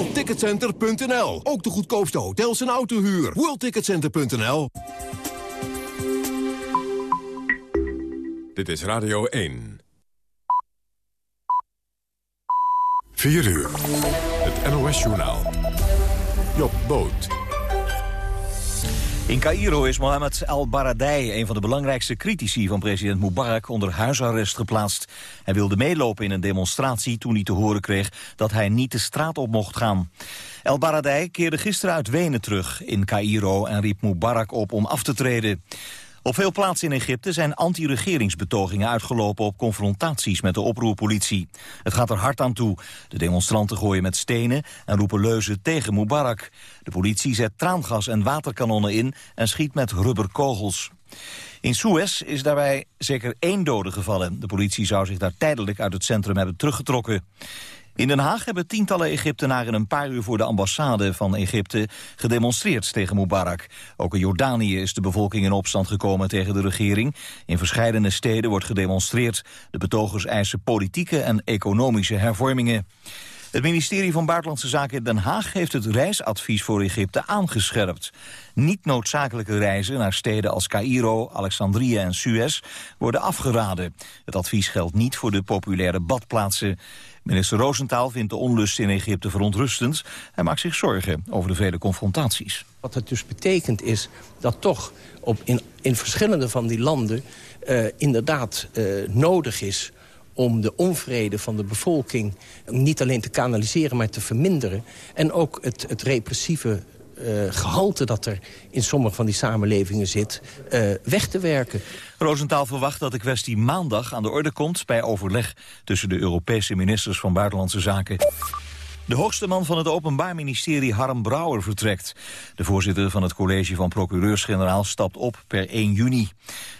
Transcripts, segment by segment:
WorldTicketCenter.nl. Ook de goedkoopste hotels en autohuur. WorldTicketCenter.nl. Dit is Radio 1. 4 uur. Het NOS-journaal. Job Boot. In Cairo is Mohammed al-Baradei, een van de belangrijkste critici van president Mubarak, onder huisarrest geplaatst. Hij wilde meelopen in een demonstratie toen hij te horen kreeg dat hij niet de straat op mocht gaan. El-Baradei keerde gisteren uit Wenen terug in Cairo en riep Mubarak op om af te treden. Op veel plaatsen in Egypte zijn anti-regeringsbetogingen uitgelopen op confrontaties met de oproerpolitie. Het gaat er hard aan toe. De demonstranten gooien met stenen en roepen leuzen tegen Mubarak. De politie zet traangas en waterkanonnen in en schiet met rubberkogels. In Suez is daarbij zeker één dode gevallen. De politie zou zich daar tijdelijk uit het centrum hebben teruggetrokken. In Den Haag hebben tientallen Egyptenaren een paar uur voor de ambassade van Egypte gedemonstreerd tegen Mubarak. Ook in Jordanië is de bevolking in opstand gekomen tegen de regering. In verschillende steden wordt gedemonstreerd. De betogers eisen politieke en economische hervormingen. Het ministerie van Buitenlandse Zaken in Den Haag heeft het reisadvies voor Egypte aangescherpt. Niet noodzakelijke reizen naar steden als Cairo, Alexandrië en Suez worden afgeraden. Het advies geldt niet voor de populaire badplaatsen. Minister Roosentaal vindt de onlust in Egypte verontrustend. Hij maakt zich zorgen over de vele confrontaties. Wat het dus betekent is dat toch op in, in verschillende van die landen... Uh, inderdaad uh, nodig is om de onvrede van de bevolking niet alleen te kanaliseren, maar te verminderen. En ook het, het repressieve gehalte dat er in sommige van die samenlevingen zit, uh, weg te werken. Roosentaal verwacht dat de kwestie maandag aan de orde komt... bij overleg tussen de Europese ministers van Buitenlandse Zaken. De hoogste man van het Openbaar Ministerie, Harm Brouwer, vertrekt. De voorzitter van het college van procureurs-generaal stapt op per 1 juni.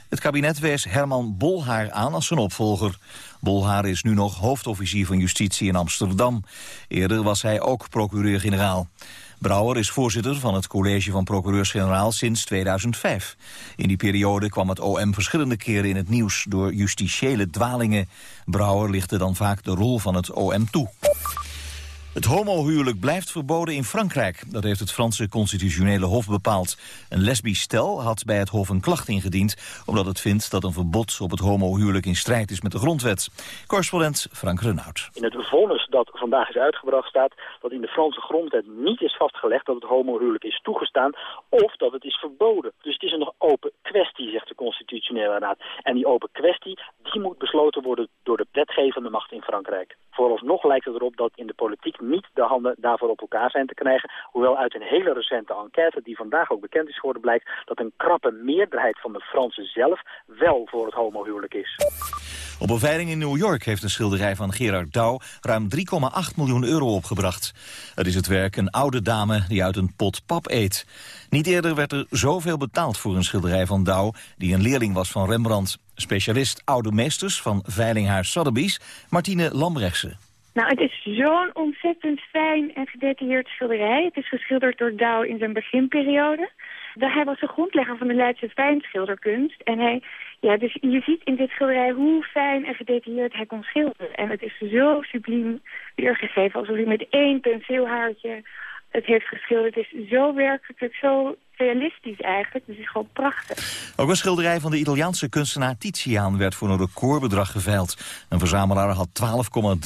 Het kabinet wees Herman Bolhaar aan als zijn opvolger. Bolhaar is nu nog hoofdofficier van justitie in Amsterdam. Eerder was hij ook procureur-generaal. Brouwer is voorzitter van het college van procureurs-generaal sinds 2005. In die periode kwam het OM verschillende keren in het nieuws door justitiële dwalingen. Brouwer lichtte dan vaak de rol van het OM toe. Het homohuwelijk blijft verboden in Frankrijk. Dat heeft het Franse constitutionele hof bepaald. Een lesbisch stel had bij het hof een klacht ingediend... omdat het vindt dat een verbod op het homohuwelijk in strijd is met de grondwet. Correspondent Frank Renaud. In het vonnis dat vandaag is uitgebracht staat... dat in de Franse grondwet niet is vastgelegd dat het homohuwelijk is toegestaan... of dat het is verboden. Dus het is een nog open kwestie, zegt de constitutionele raad. En die open kwestie die moet besloten worden door de wetgevende macht in Frankrijk. Vooralsnog lijkt het erop dat in de politiek niet de handen daarvoor op elkaar zijn te krijgen. Hoewel uit een hele recente enquête, die vandaag ook bekend is geworden, blijkt dat een krappe meerderheid van de Fransen zelf wel voor het homohuwelijk is. Op een veiling in New York heeft een schilderij van Gerard Douw ruim 3,8 miljoen euro opgebracht. Het is het werk een oude dame die uit een pot pap eet. Niet eerder werd er zoveel betaald voor een schilderij van Douw, die een leerling was van Rembrandt. Specialist oude meesters van Veilinghuis Sotheby's, Martine Lambrechtse. Nou, het is zo'n ontzettend fijn en gedetailleerd schilderij. Het is geschilderd door Douw in zijn beginperiode. Hij was de grondlegger van de Leidse fijnschilderkunst. En hij, ja, dus je ziet in dit schilderij hoe fijn en gedetailleerd hij kon schilderen. En het is zo subliem weergegeven, alsof hij met één penseelhaartje het heeft geschilderd. Is zo werkelijk, zo realistisch eigenlijk. Het is gewoon prachtig. Ook een schilderij van de Italiaanse kunstenaar Titiaan werd voor een recordbedrag geveild. Een verzamelaar had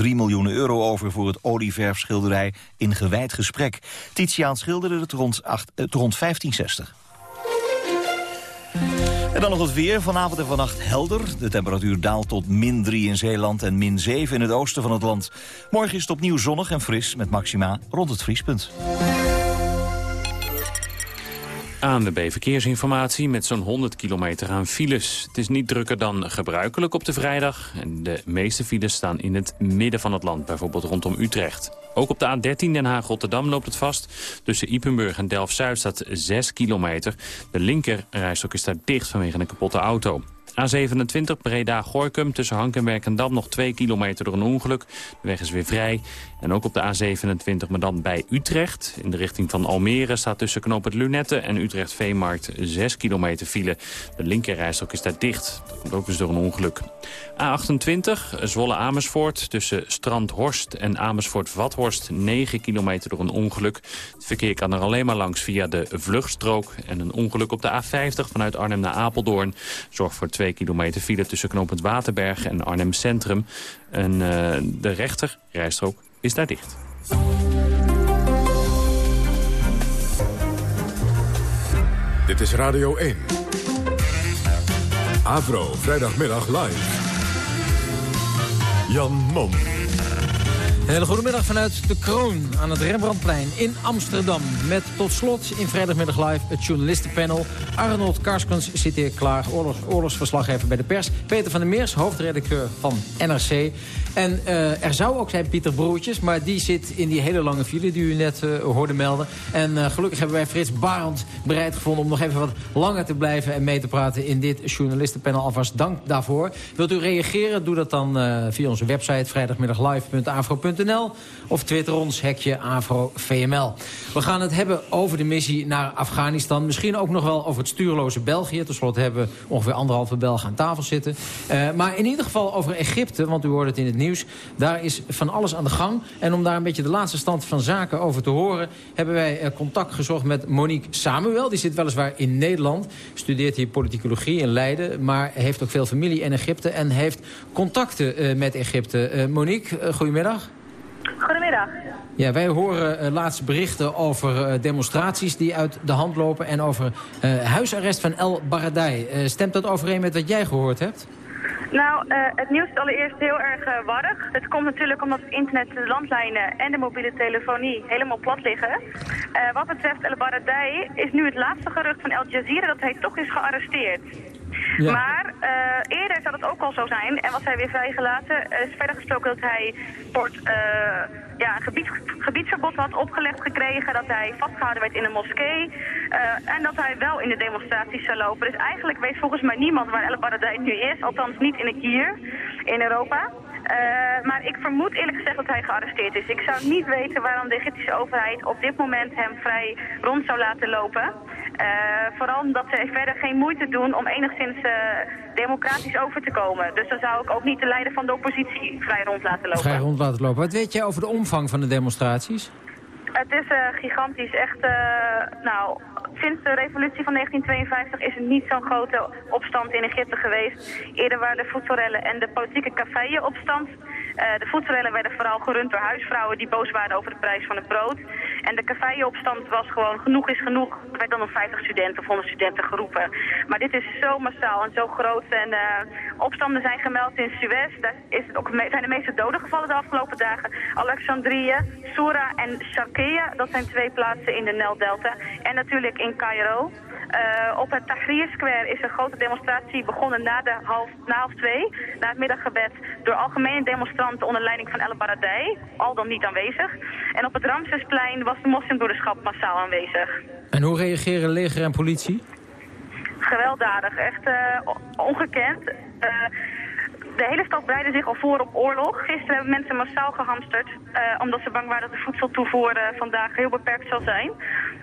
12,3 miljoen euro over voor het olieverfschilderij in gewijd gesprek. Titiaan schilderde het rond, 8, eh, rond 1560. En dan nog het weer. Vanavond en vannacht helder. De temperatuur daalt tot min 3 in Zeeland en min 7 in het oosten van het land. Morgen is het opnieuw zonnig en fris met maxima rond het vriespunt. ANWB Verkeersinformatie met zo'n 100 kilometer aan files. Het is niet drukker dan gebruikelijk op de vrijdag. De meeste files staan in het midden van het land, bijvoorbeeld rondom Utrecht. Ook op de A13 Den Haag-Rotterdam loopt het vast. Tussen Ipenburg en Delft-Zuid staat 6 kilometer. De linker rijstok is daar dicht vanwege een kapotte auto. A27 Breda-Gorkum tussen Hankenberg en Dam nog 2 kilometer door een ongeluk. De weg is weer vrij. En ook op de A27, maar dan bij Utrecht. In de richting van Almere staat tussen knoop het Lunette en Utrecht-Veemarkt 6 kilometer file. De linkerrijstok is daar dicht. Dat komt ook dus door een ongeluk. A28 Zwolle-Amersfoort tussen Strandhorst en Amersfoort-Vathorst 9 kilometer door een ongeluk. Het verkeer kan er alleen maar langs via de vluchtstrook. En een ongeluk op de A50 vanuit Arnhem naar Apeldoorn zorgt voor 2 kilometer file tussen knooppunt Waterberg en Arnhem Centrum. En uh, de rechter rijstrook is daar dicht. Dit is Radio 1. Avro, vrijdagmiddag live. Jan Mom. Hele goedemiddag vanuit de Kroon aan het Rembrandtplein in Amsterdam. Met tot slot in vrijdagmiddag live het journalistenpanel. Arnold Karskens zit hier klaar, oorlogs, oorlogsverslaggever bij de pers. Peter van der Meers, hoofdredacteur van NRC. En uh, er zou ook zijn Pieter Broertjes, maar die zit in die hele lange file die u net uh, hoorde melden. En uh, gelukkig hebben wij Frits Barend bereid gevonden om nog even wat langer te blijven en mee te praten in dit journalistenpanel. Alvast dank daarvoor. Wilt u reageren? Doe dat dan via onze website vrijdagmiddaglive.afro.nl of twitter ons hekje AfroVML. We gaan het hebben over de missie naar Afghanistan. Misschien ook nog wel over het stuurloze België. Ten slotte hebben we ongeveer anderhalve Belgen aan tafel zitten. maar in ieder geval over Egypte, want u hoort het in het nieuws. Daar is van alles aan de gang. En om daar een beetje de laatste stand van zaken over te horen... hebben wij eh, contact gezocht met Monique Samuel. Die zit weliswaar in Nederland. Studeert hier politicologie in Leiden. Maar heeft ook veel familie in Egypte. En heeft contacten uh, met Egypte. Monique, goedemiddag. Goedemiddag. Ja, wij horen uh, laatste berichten over uh, demonstraties die uit de hand lopen... en over uh, huisarrest van El Baradei. stemt dat overeen met wat jij gehoord hebt? Nou, het nieuws is allereerst heel erg warrig. Het komt natuurlijk omdat het internet, de landlijnen en de mobiele telefonie helemaal plat liggen. Wat betreft El Baradei is nu het laatste gerucht van Al Jazeera dat hij toch is gearresteerd. Maar uh, eerder zou het ook al zo zijn en was hij weer vrijgelaten. Er is verder gesproken dat hij uh, ja, een gebied, gebiedsverbod had opgelegd gekregen. Dat hij vastgehouden werd in een moskee. En dat hij wel in de demonstraties zou lopen. Dus eigenlijk weet volgens mij niemand waar El Baradei nu is. Althans niet in een kier in Europa. Uh, maar ik vermoed eerlijk gezegd dat hij gearresteerd is. Ik zou niet weten waarom de Egyptische overheid op dit moment hem vrij rond zou laten lopen. Uh, vooral omdat ze verder geen moeite doen om enigszins uh, democratisch over te komen. Dus dan zou ik ook niet de leider van de oppositie vrij rond laten lopen. Vrij rond laten lopen. Wat weet jij over de omvang van de demonstraties? Het is uh, gigantisch. Echt, nou, sinds de revolutie van 1952 is er niet zo'n grote opstand in Egypte geweest. Eerder waren de voedselrellen en de politieke cafeeën opstand. Uh, de voedselrellen werden vooral gerund door huisvrouwen die boos waren over de prijs van het brood. En de caféopstand was gewoon genoeg is genoeg. Er werd dan nog 50 studenten of 100 studenten geroepen. Maar dit is zo massaal en zo groot. En uh, opstanden zijn gemeld in Suez. Daar is het ook zijn de meeste doden gevallen de afgelopen dagen. Alexandrië, Soura en Sharqiya, dat zijn twee plaatsen in de Nijldelta. En natuurlijk in Cairo. Uh, op het Tahrir Square is een grote demonstratie begonnen na, de half, na half twee, na het middaggebed, door algemene demonstranten onder leiding van El Baradei, al dan niet aanwezig. En op het Ramsesplein was de moslimbroederschap massaal aanwezig. En hoe reageren leger en politie? Gewelddadig, echt uh, ongekend. Uh, de hele stad bereidde zich al voor op oorlog. Gisteren hebben mensen massaal gehamsterd, uh, omdat ze bang waren dat de voedseltoevoer uh, vandaag heel beperkt zal zijn.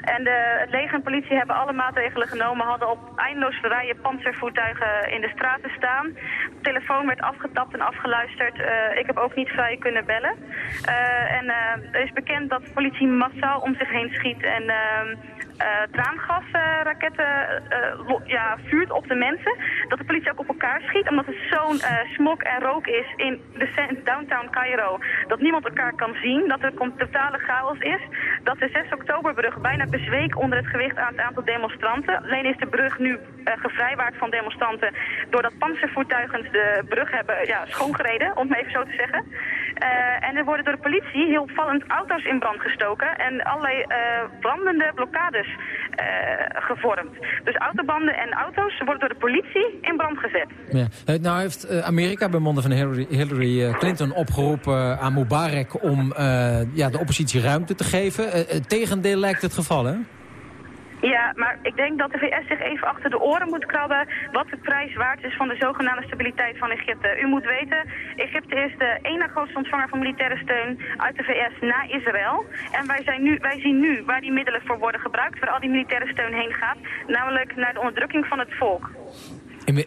En de, het leger en politie hebben alle maatregelen genomen, hadden op eindeloos rijen panzervoertuigen in de straten staan. De telefoon werd afgetapt en afgeluisterd. Ik heb ook niet vrij kunnen bellen. en er is bekend dat de politie massaal om zich heen schiet en uh, traangasraketten uh, ja, vuurt op de mensen. Dat de politie ook op elkaar schiet, omdat het zo'n smok en rook is in de downtown Cairo. Dat niemand elkaar kan zien, dat er totale chaos is. Dat de 6 oktoberbrug bijna bezweek onder het gewicht aan het aantal demonstranten. Alleen is de brug nu gevrijwaard van demonstranten doordat panzervoertuigen de brug hebben ja, schoongereden, om het even zo te zeggen. en er worden door de politie heel opvallend auto's in brand gestoken en allerlei brandende blokkades gevormd. Dus autobanden en auto's worden door de politie in brand gezet. Ja. Nou heeft uh, Amerika bij monden van Hillary, Clinton opgeroepen aan Mubarak om ja, de oppositie ruimte te geven. het tegendeel lijkt het geval, hè? Ja, maar ik denk dat de VS zich even achter de oren moet krabben wat de prijs waard is van de zogenaamde stabiliteit van Egypte. U moet weten, Egypte is de ene grootste ontvanger van militaire steun uit de VS na Israël. En wij, zijn nu, wij zien nu waar die middelen voor worden gebruikt, waar al die militaire steun heen gaat, namelijk naar de onderdrukking van het volk.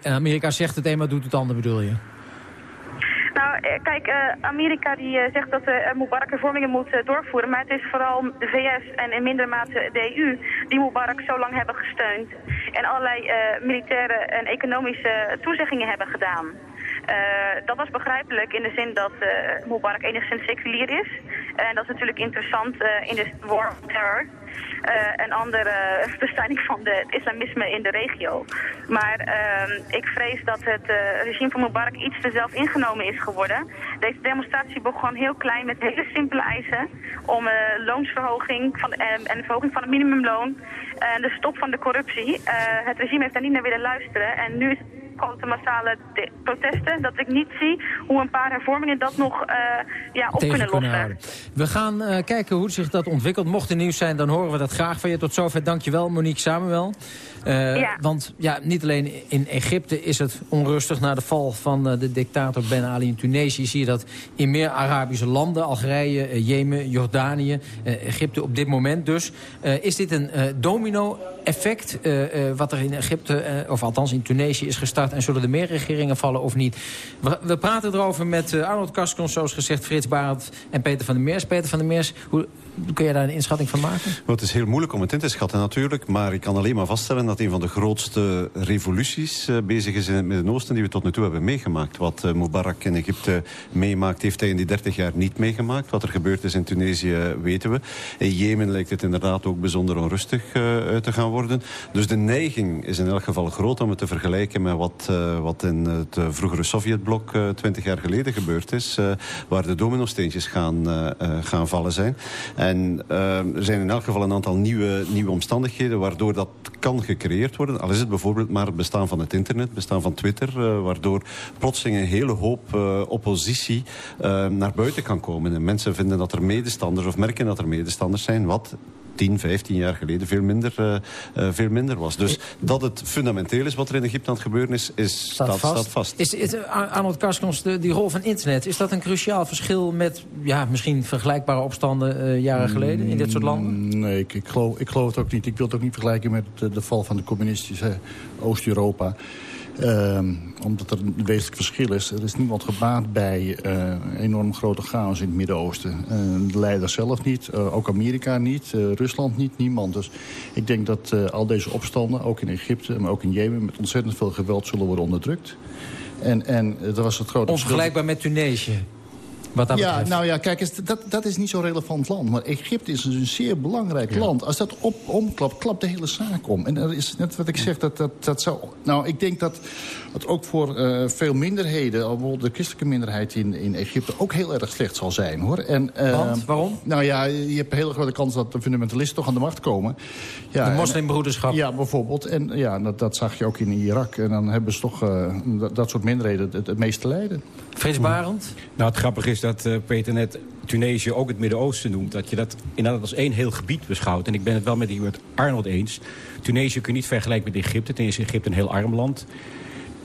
Amerika zegt het een, maar doet het ander, bedoel je? Nou, eh, kijk, uh, Amerika die uh, zegt dat Mubarak hervormingen moet doorvoeren. Maar het is vooral de VS en in mindere mate de EU die Mubarak zo lang hebben gesteund. En allerlei militaire en economische toezeggingen hebben gedaan. Dat was begrijpelijk in de zin dat Mubarak enigszins seculier is. En dat is natuurlijk interessant in de war of terror. Een andere bestrijding van het islamisme in de regio. Maar uh, ik vrees dat het regime van Mubarak iets te zelf ingenomen is geworden. Deze demonstratie begon heel klein met hele simpele eisen om loonsverhoging van, en de verhoging van het minimumloon en de stop van de corruptie. het regime heeft daar niet naar willen luisteren en nu grote massale protesten. Dat ik niet zie hoe een paar hervormingen dat nog uh, ja, op kunnen lossen. We gaan uh, kijken hoe zich dat ontwikkelt. Mocht er nieuws zijn, dan horen we dat graag van je. Tot zover dankjewel, Monique Samuel. Uh, ja. Want ja, niet alleen in Egypte is het onrustig na de val van uh, de dictator Ben Ali in Tunesië. Zie je dat in meer Arabische landen, Algerije, uh, Jemen, Jordanië, Egypte op dit moment dus. is dit een domino-effect wat er in Egypte, of althans in Tunesië is gestart? En zullen er meer regeringen vallen of niet? We, we praten erover met Arnold Kaskons, zoals gezegd, Frits Barend en Peter van der Meers. Peter van der Meers, hoe, kun je daar een inschatting van maken? het is heel moeilijk om het in te schatten natuurlijk. Maar ik kan alleen maar vaststellen dat een van de grootste revoluties uh, bezig is in het Midden-Oosten... die we tot nu toe hebben meegemaakt. Wat uh, Mubarak in Egypte meemaakt, heeft hij in die 30 jaar niet meegemaakt. Wat er gebeurd is in Tunesië, weten we. In Jemen lijkt het inderdaad ook bijzonder onrustig uh, te gaan worden. Dus de neiging is in elk geval groot om het te vergelijken... met wat, wat in het vroegere Sovjetblok 20 jaar geleden gebeurd is. waar de dominosteentjes gaan, gaan vallen zijn. En uh, er zijn in elk geval een aantal nieuwe, nieuwe omstandigheden... waardoor dat kan gecreëerd worden. Al is het bijvoorbeeld maar het bestaan van het internet, het bestaan van Twitter... Uh, waardoor plotseling een hele hoop uh, oppositie naar buiten kan komen. En mensen vinden dat er medestanders of merken dat er medestanders zijn... wat 10, 15 jaar geleden veel minder, uh, uh, veel minder was. Dus dat het fundamenteel is wat er in Egypte aan het gebeuren is, is staat, staat, vast. Staat vast. Is, is, Arnold Karskens, die rol van internet, is dat een cruciaal verschil met ja, misschien vergelijkbare opstanden uh, jaren geleden in dit soort landen? Mm, nee, ik, ik, geloof, ik geloof het ook niet. Ik wil het ook niet vergelijken met de val van de communistische Oost-Europa. Um, omdat er een wezenlijk verschil is. Er is niemand gebaat bij uh, enorm grote chaos in het Midden-Oosten. Uh, de leider zelf niet, uh, ook Amerika niet, Rusland niet, niemand. Dus ik denk dat al deze opstanden, ook in Egypte, maar ook in Jemen... met ontzettend veel geweld zullen worden onderdrukt. En, en dat was het grote Onvergelijkbaar met Tunesië? Ja, nou ja, kijk, eens, dat, dat is niet zo'n relevant land. Maar Egypte is een zeer belangrijk land. Als dat op, omklapt, klapt de hele zaak om. En dat is net wat ik zeg, dat, dat, dat zou... Nou, ik denk dat het ook voor uh, veel minderheden... bijvoorbeeld de christelijke minderheid in, in Egypte... ook heel erg slecht zal zijn, hoor. En, uh, Want? Waarom? Nou ja, je hebt een hele grote kans dat de fundamentalisten toch aan de macht komen. Ja, de moslimbroederschap. ja, bijvoorbeeld. En ja, dat, dat zag je ook in Irak. En dan hebben ze toch uh, dat, dat, soort minderheden het, het meeste lijden. Frits Barend? Nou, het grappige is dat uh, Peter net Tunesië ook het Midden-Oosten noemt. Dat je dat inderdaad als één heel gebied beschouwt. En ik ben het wel met, die, met Arnold eens. Tunesië kun je niet vergelijken met Egypte. Ten eerste Egypte een heel arm land.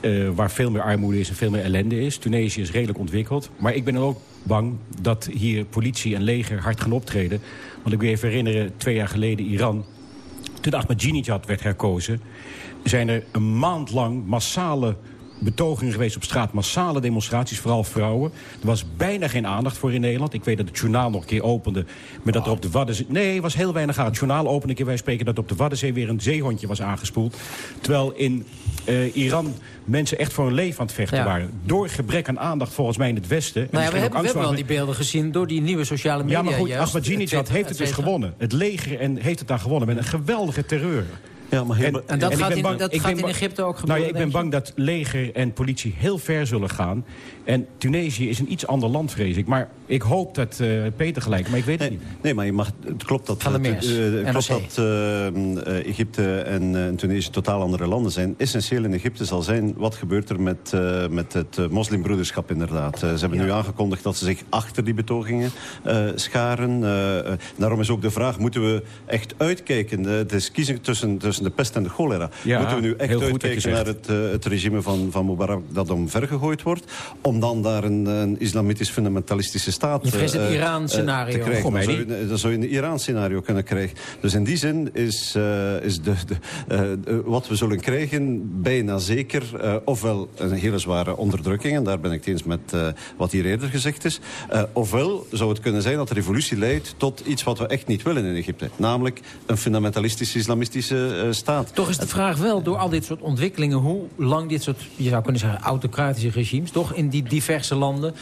Uh, waar veel meer armoede is en veel meer ellende is. Tunesië is redelijk ontwikkeld. Maar ik ben ook bang dat hier politie en leger hard gaan optreden. Want ik wil even herinneren, twee jaar geleden Iran... toen Ahmadinejad werd herkozen... zijn er een maand lang massale betogingen geweest op straat. Massale demonstraties, vooral vrouwen. Er was bijna geen aandacht voor in Nederland. Ik weet dat het journaal nog een keer opende. Maar dat er op de Waddenzee... Nee, was heel weinig aan. Het journaal opende een keer, wij spreken dat op de Waddenzee weer een zeehondje was aangespoeld. Terwijl in uh, Iran mensen echt voor hun leven aan het vechten ja. waren. Door gebrek aan aandacht volgens mij in het Westen. Nou ja, we, hebben, we hebben wel die beelden gezien door die nieuwe sociale media. Ja, maar goed, Ahmadinejad heeft het dus gewonnen. Het leger en heeft het daar gewonnen met een geweldige terreur. Ja, maar en, en, dat en gaat, in, bang, dat gaat in Egypte ook gebeuren, Nou ja, ik ben bang dat leger en politie heel ver zullen gaan. En Tunesië is een iets ander land, vrees ik. Maar Ik hoop dat uh, Peter gelijk, maar ik weet het nee, niet. Nee, maar je mag, het klopt dat, het, uh, klopt dat uh, Egypte en Tunesië totaal andere landen zijn. Essentieel in Egypte zal zijn, wat gebeurt er met, met het moslimbroederschap inderdaad. ze hebben ja. nu aangekondigd dat ze zich achter die betogingen scharen. daarom is ook de vraag, moeten we echt uitkijken? het is kiezen tussen, tussen de pest en de cholera. Ja, moeten we nu echt uitkijken naar het, het regime van, van Mubarak dat omvergegooid wordt? Om dan daar een, een islamitisch fundamentalistische staat je vreest het Iran-scenario. te krijgen. Dan zou, je, dan zou je een Iran-scenario kunnen krijgen. Dus in die zin is, uh, is de, de, uh, wat we zullen krijgen bijna zeker... Uh, ofwel een hele zware onderdrukking, en daar ben ik het eens met wat hier eerder gezegd is... ofwel zou het kunnen zijn dat de revolutie leidt tot iets wat we echt niet willen in Egypte. Namelijk een fundamentalistische islamistische staat. Toch is de vraag wel, door al dit soort ontwikkelingen... hoe lang dit soort, je zou kunnen zeggen, autocratische regimes... toch in die diverse landen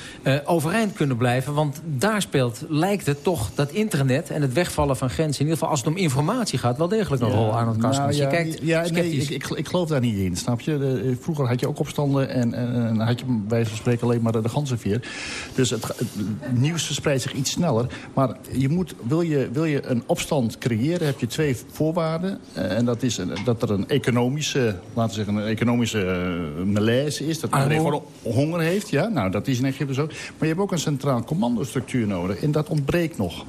overeind kunnen blijven. Want daar speelt, lijkt het toch, dat internet en het wegvallen van grenzen... in ieder geval als het om informatie gaat, wel degelijk een ja, rol, Arnold Karskens. Nou, ja, je kijkt ja, nee, ik, ik, ik, geloof daar niet in, snap je? De, vroeger had je ook opstanden en, en, en had je bij wijze van spreken alleen maar de, de ganzenveer. Dus het, het, nieuws verspreidt zich iets sneller. Maar je moet, wil, je, wil je een opstand creëren, heb je twee voorwaarden. En dat is dat er een economische, laten we zeggen, een economische uh, malaise is. Dat iedereen gewoon honger heeft. Ja, nou, dat is in Egypte zo. Maar je hebt ook een centraal commandostructuur nodig. En dat ontbreekt nog.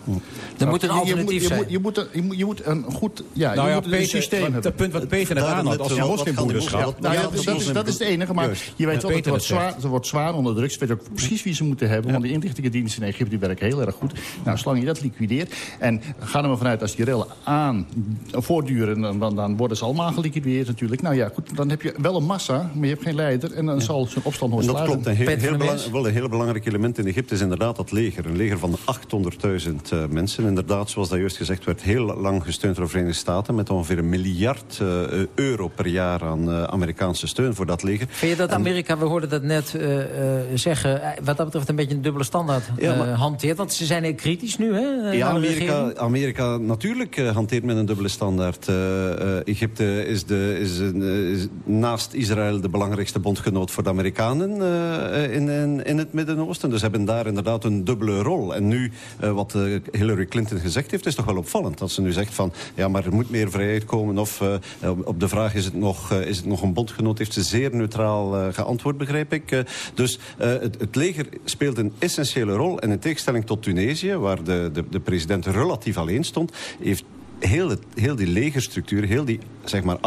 Er moet een alternatief je, moet, je, moet, je, moet, je, moet, een goed ja, nou je ja, moet Peter, een systeem hebben. Het punt wat Peter net aanhad, als je moslimbroederschap... Nou ja, dat, dat, is, dat is het enige. Maar je weet wel, het wordt, zwaar, het wordt zwaar onder druk. Ze weten ook precies wie ze moeten hebben. Want de inlichtingendiensten in Egypte die werken heel erg goed. Nou, zolang je dat liquideert. En ga er maar vanuit, als die rellen aan voortduren... Dan, dan worden ze allemaal geliquideerd natuurlijk. Nou ja, goed, dan heb je wel een massa, maar je hebt geen leider. En dan zal zo'n opstand nooit Dat klopt. Een heel, heel belang, wel een heel belangrijk element in Egypte is inderdaad dat leger. Een leger van 800.000 uh, mensen. Inderdaad, zoals dat juist gezegd werd, heel lang gesteund door de Verenigde Staten... met ongeveer een miljard uh, euro per jaar aan uh, Amerikaanse steun voor dat leger. Vind je dat Amerika, we hoorden dat net zeggen... wat dat betreft een beetje een dubbele standaard ja, maar, hanteert? Want ze zijn heel kritisch nu, hè? Ja, Amerika, Amerika natuurlijk hanteert met een dubbele standaard. Egypte is, de, is, een, is, naast Israël de belangrijkste bondgenoot voor de Amerikanen in, in, in het Midden-Oosten. Dus hebben daar inderdaad een dubbele rol. En nu, uh, wat uh, Hillary Clinton gezegd heeft, is toch wel opvallend. Dat ze nu zegt van, ja, maar er moet meer vrijheid komen. Of uh, op de vraag, is het, nog, is het nog een bondgenoot, heeft ze zeer neutraal geantwoord, begrijp ik. dus het, het, leger speelt een essentiële rol. En in tegenstelling tot Tunesië, waar de, de, de president relatief alleen stond... heeft heel, het, heel die legerstructuur, heel die zeg maar 800.000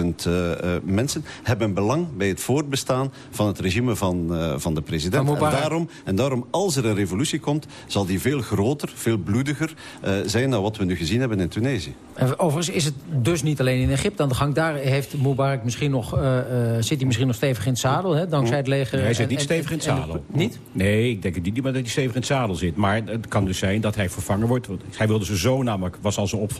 uh, uh, mensen... hebben belang bij het voortbestaan van het regime van, uh, van de president. En daarom, en daarom, als er een revolutie komt... zal die veel groter, veel bloediger uh, zijn dan wat we nu gezien hebben in Tunesië. En overigens is het dus niet alleen in Egypte aan de gang. Daar heeft Mubarak misschien nog, uh, zit hij misschien nog stevig in het zadel, hè, dankzij het leger. Nee, hij zit niet en, stevig in het zadel. En, niet? Nee, ik denk het niet maar dat hij stevig in het zadel zit. Maar het kan dus zijn dat hij vervangen wordt. Hij wilde zijn zoon namelijk, was al zijn opvolger.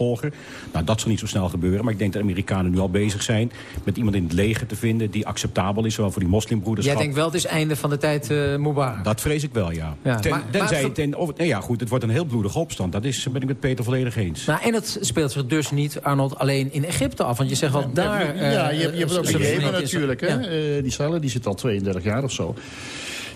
Nou, dat zal niet zo snel gebeuren. Maar ik denk dat de Amerikanen nu al bezig zijn met iemand in het leger te vinden... die acceptabel is, zowel voor die moslimbroederschap. Jij denkt wel, het is einde van de tijd uh, Mubarak? Dat vrees ik wel, ja. ja ten, maar, tenzij, maar, ten, of, nee, ja, goed, het wordt een heel bloedige opstand. Dat is, ben ik met Peter volledig eens. Nou, en het speelt zich dus niet, Arnold, alleen in Egypte af. Want je zegt wel, daar... Ja, ja je, hebt, je hebt het ook Jemen natuurlijk. Hè? Ja. Uh, die Saleh, die zit al 32 jaar of zo.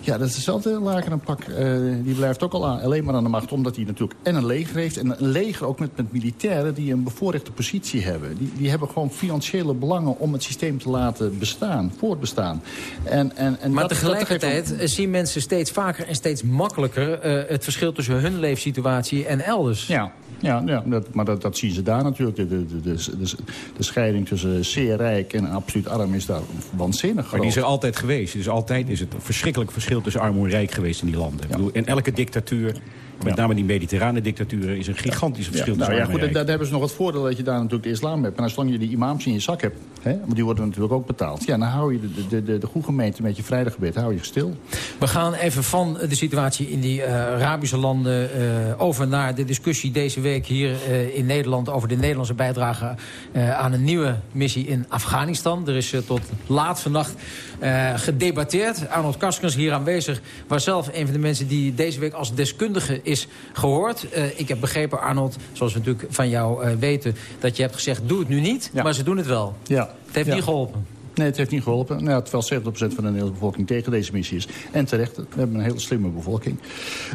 Ja, dat is hetzelfde laken en pak. Uh, die blijft ook al aan, alleen maar aan de macht. Omdat hij natuurlijk en een leger heeft. En een leger ook met, met militairen die een bevoorrechte positie hebben. Die, die hebben gewoon financiële belangen om het systeem te laten bestaan. Voortbestaan. En, en, en maar dat, tegelijkertijd dat zien mensen steeds vaker en steeds makkelijker... Uh, het verschil tussen hun leefsituatie en elders. Ja, ja, ja dat, maar dat, dat zien ze daar natuurlijk. De, de, de, de, scheiding tussen zeer rijk en absoluut arm is daar waanzinnig groot. Maar die is er altijd geweest. Dus altijd is het een verschrikkelijk verschil tussen arm en rijk geweest in die landen. Ja. Ik bedoel, in elke dictatuur met name die mediterrane dictaturen is een gigantisch verschil. Ja, nou ja, goed, en daar hebben ze nog het voordeel dat je daar natuurlijk de islam hebt. Maar zolang je die imams in je zak hebt, hè, maar die worden natuurlijk ook betaald. Ja, dan hou je de, de, de, de goede gemeente met je vrijdaggebed hou je stil. We gaan even van de situatie in die uh, Arabische landen uh, over naar de discussie deze week hier uh, in Nederland over de Nederlandse bijdrage aan een nieuwe missie in Afghanistan. Er is tot laat vannacht gedebatteerd. Arnold Karskens hier aanwezig was zelf een van de mensen die deze week als deskundige is gehoord. Uh, ik heb begrepen, Arnold, zoals we natuurlijk van jou uh, weten... dat je hebt gezegd, doe het nu niet, ja. maar ze doen het wel. Ja. Het heeft ja. niet geholpen. Nee, het heeft niet geholpen. Nou, terwijl 70% van de Nederlandse bevolking tegen deze missie is. En terecht, we hebben een hele slimme bevolking.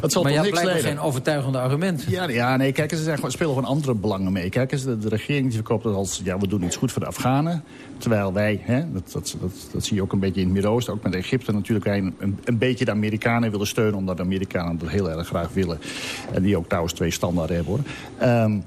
Het zal maar je hebt blijkbaar geen overtuigende argument. Ja, ja nee, kijk, ze zijn, spelen gewoon andere belangen mee. Kijk eens, de, de regering die verkoopt het als... ja, we doen iets goed voor de Afghanen. Terwijl wij, hè, dat, dat, dat, dat zie je ook een beetje in het Midden-Oosten... ook met Egypte natuurlijk, wij een, een, beetje de Amerikanen willen steunen... omdat de Amerikanen dat heel erg graag willen. En die ook trouwens twee standaarden hebben, hoor. Um,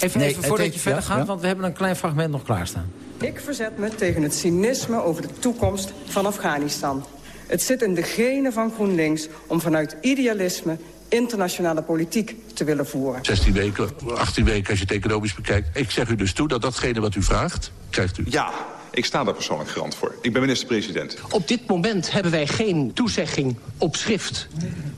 even, even voordat je verder gaat, want we hebben een klein fragment nog klaarstaan. Ik verzet me tegen het cynisme over de toekomst van Afghanistan. Het zit in de genen van GroenLinks om vanuit idealisme internationale politiek te willen voeren. 16 weken, 18 weken als je het economisch bekijkt. Ik zeg u dus toe dat datgene wat u vraagt, krijgt u. Ja, ik sta daar persoonlijk garant voor. Ik ben minister-president. Op dit moment hebben wij geen toezegging op schrift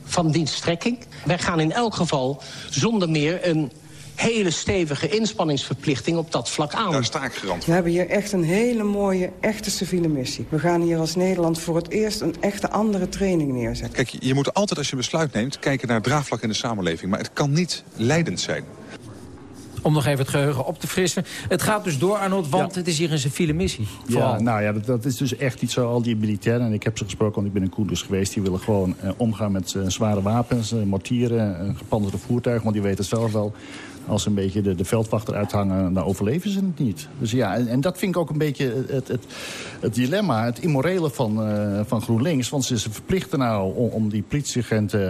van dienststrekking. Wij gaan in elk geval zonder meer een hele stevige inspanningsverplichting op dat vlak aan. Daar sta ik garant We hebben hier echt een hele mooie, echte civiele missie. We gaan hier als Nederland voor het eerst een echte andere training neerzetten. Kijk, je moet altijd als je een besluit neemt kijken naar draagvlak in de samenleving. Maar het kan niet leidend zijn. Om nog even het geheugen op te frissen. Het gaat dus door, Arnold, want het is hier een civiele missie. Vooral. Ja, nou ja, dat, dat, is dus echt iets zo. Al die militairen, en ik heb ze gesproken, want ik ben in Koenders geweest... die willen gewoon eh, omgaan met uh, zware wapens, uh, mortieren, uh, gepanderde voertuigen... want die weten het zelf wel als een beetje de, de veldwachter uithangen, dan overleven ze het niet. Dus ja, en, en dat vind ik ook een beetje het, het, het dilemma, het immorele van, uh, van GroenLinks. Want ze verplichten nou om, om die politieagenten,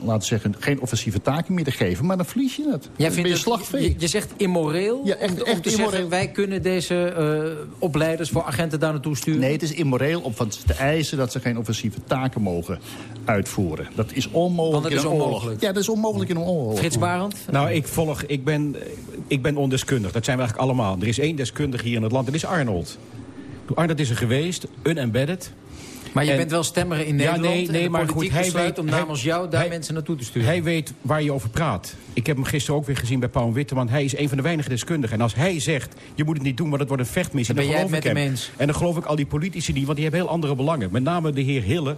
uh, laten zeggen, geen offensieve taken meer te geven. Maar dan verlies je het. Jij vindt je. Je, je, zegt immoreel? Ja, echt, om, echt te immoreel. Zeggen, wij kunnen deze uh, opleiders voor agenten daar naartoe sturen? Nee, het is immoreel om van te eisen dat ze geen offensieve taken mogen uitvoeren. Dat is onmogelijk Want dat is onmogelijk. Ja, dat is onmogelijk in een oorlog. Frits Barend? Nou, ik volg... Ik ik ben, ik ben ondeskundig. Dat zijn we eigenlijk allemaal. Er is één deskundige hier in het land, dat is Arnold. Arnold is er geweest, unembedded. Maar je en, bent wel stemmer in Nederland. Ja, nee, nee maar goed, hij weet om namens jou daar hij, mensen naartoe te sturen. Hij weet waar je over praat. Ik heb hem gisteren ook weer gezien bij Paul Witteman. Hij is een van de weinige deskundigen. En als hij zegt, je moet het niet doen, maar dat wordt een vechtmissie. Dan, dan ben jij geloof met ik hem hem. eens. En dan geloof ik al die politici niet, want die hebben heel andere belangen. Met name de heer Hille,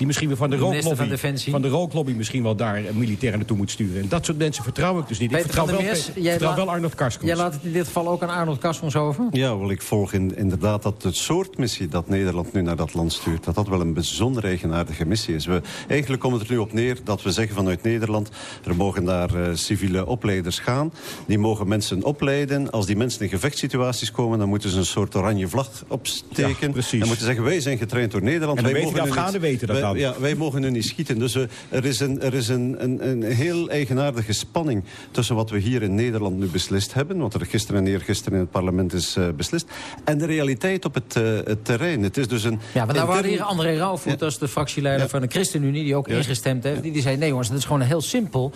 die misschien weer van de, de rooklobby, van, Defensie. van de rooklobby misschien wel daar militair naartoe moet sturen. En dat soort mensen vertrouw ik dus niet. Peter ik vertrouw, wel, Meers, vertrouw wel Arnold Karskens. Jij laat het in dit geval ook aan Arnold Karskens over? Ja, wel, ik volg in, inderdaad dat het soort missie dat Nederland nu naar dat land stuurt... dat dat wel een bijzonder eigenaardige missie is. We, eigenlijk komt het er nu op neer dat we zeggen vanuit Nederland... er mogen daar uh, civiele opleiders gaan. Die mogen mensen opleiden. Als die mensen in gevechtssituaties komen... dan moeten ze een soort oranje vlag opsteken. Ja, precies. En moeten zeggen, wij zijn getraind door Nederland. En dan wij weten de Afghanen niet, weten dat wij, Ja, wij mogen nu niet schieten. Dus uh, er is, een, er is een, een, een heel eigenaardige spanning... tussen wat we hier in Nederland nu beslist hebben... wat er gisteren en eergisteren in het parlement is uh, beslist... en de realiteit op het, uh, het terrein. Het is dus een... Ja, maar daar waren hier André Rauwvoet, is de fractieleider ja. van de ChristenUnie... die ook ja. ingestemd heeft. Die, die zei, nee jongens, dat is gewoon heel simpel.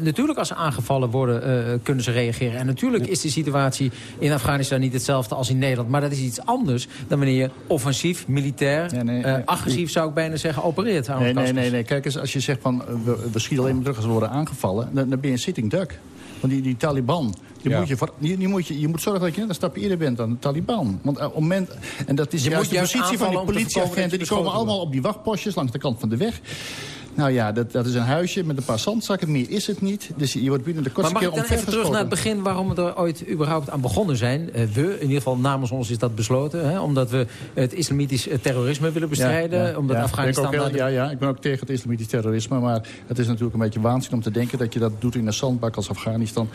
natuurlijk als ze aangevallen worden, kunnen ze reageren. En natuurlijk is de situatie in Afghanistan niet hetzelfde als in Nederland. Maar dat is iets anders dan wanneer je offensief, militair, ja, nee, uh, agressief zou ik bijna zeggen, opereert. Nee, nee, nee, nee. Kijk eens, als je zegt van we, we schieten alleen maar terug als we worden aangevallen, dan, dan ben je een sitting duck. Want die, die Taliban, die ja. moet je, die, die moet je, je moet zorgen dat je net een stapje eerder bent dan de Taliban. Want uh, op moment, en dat is je juist moet de positie van die politieagenten. Die komen allemaal op die wachtpostjes langs de kant van de weg. Nou ja, dat, dat is een huisje met een paar zandzakken. Meer is het niet. Dus je wordt binnen de kortste maar mag keer ik dan even terug naar het begin waarom we er ooit überhaupt aan begonnen zijn? Uh, we, in ieder geval namens ons is dat besloten. Hè? Omdat we het islamitisch terrorisme willen bestrijden. Ja, ja, omdat ja, Afghanistan... Heel, ja, ja, ik ben ook tegen het islamitisch terrorisme. Maar het is natuurlijk een beetje waanzin om te denken... dat je dat doet in een zandbak als Afghanistan.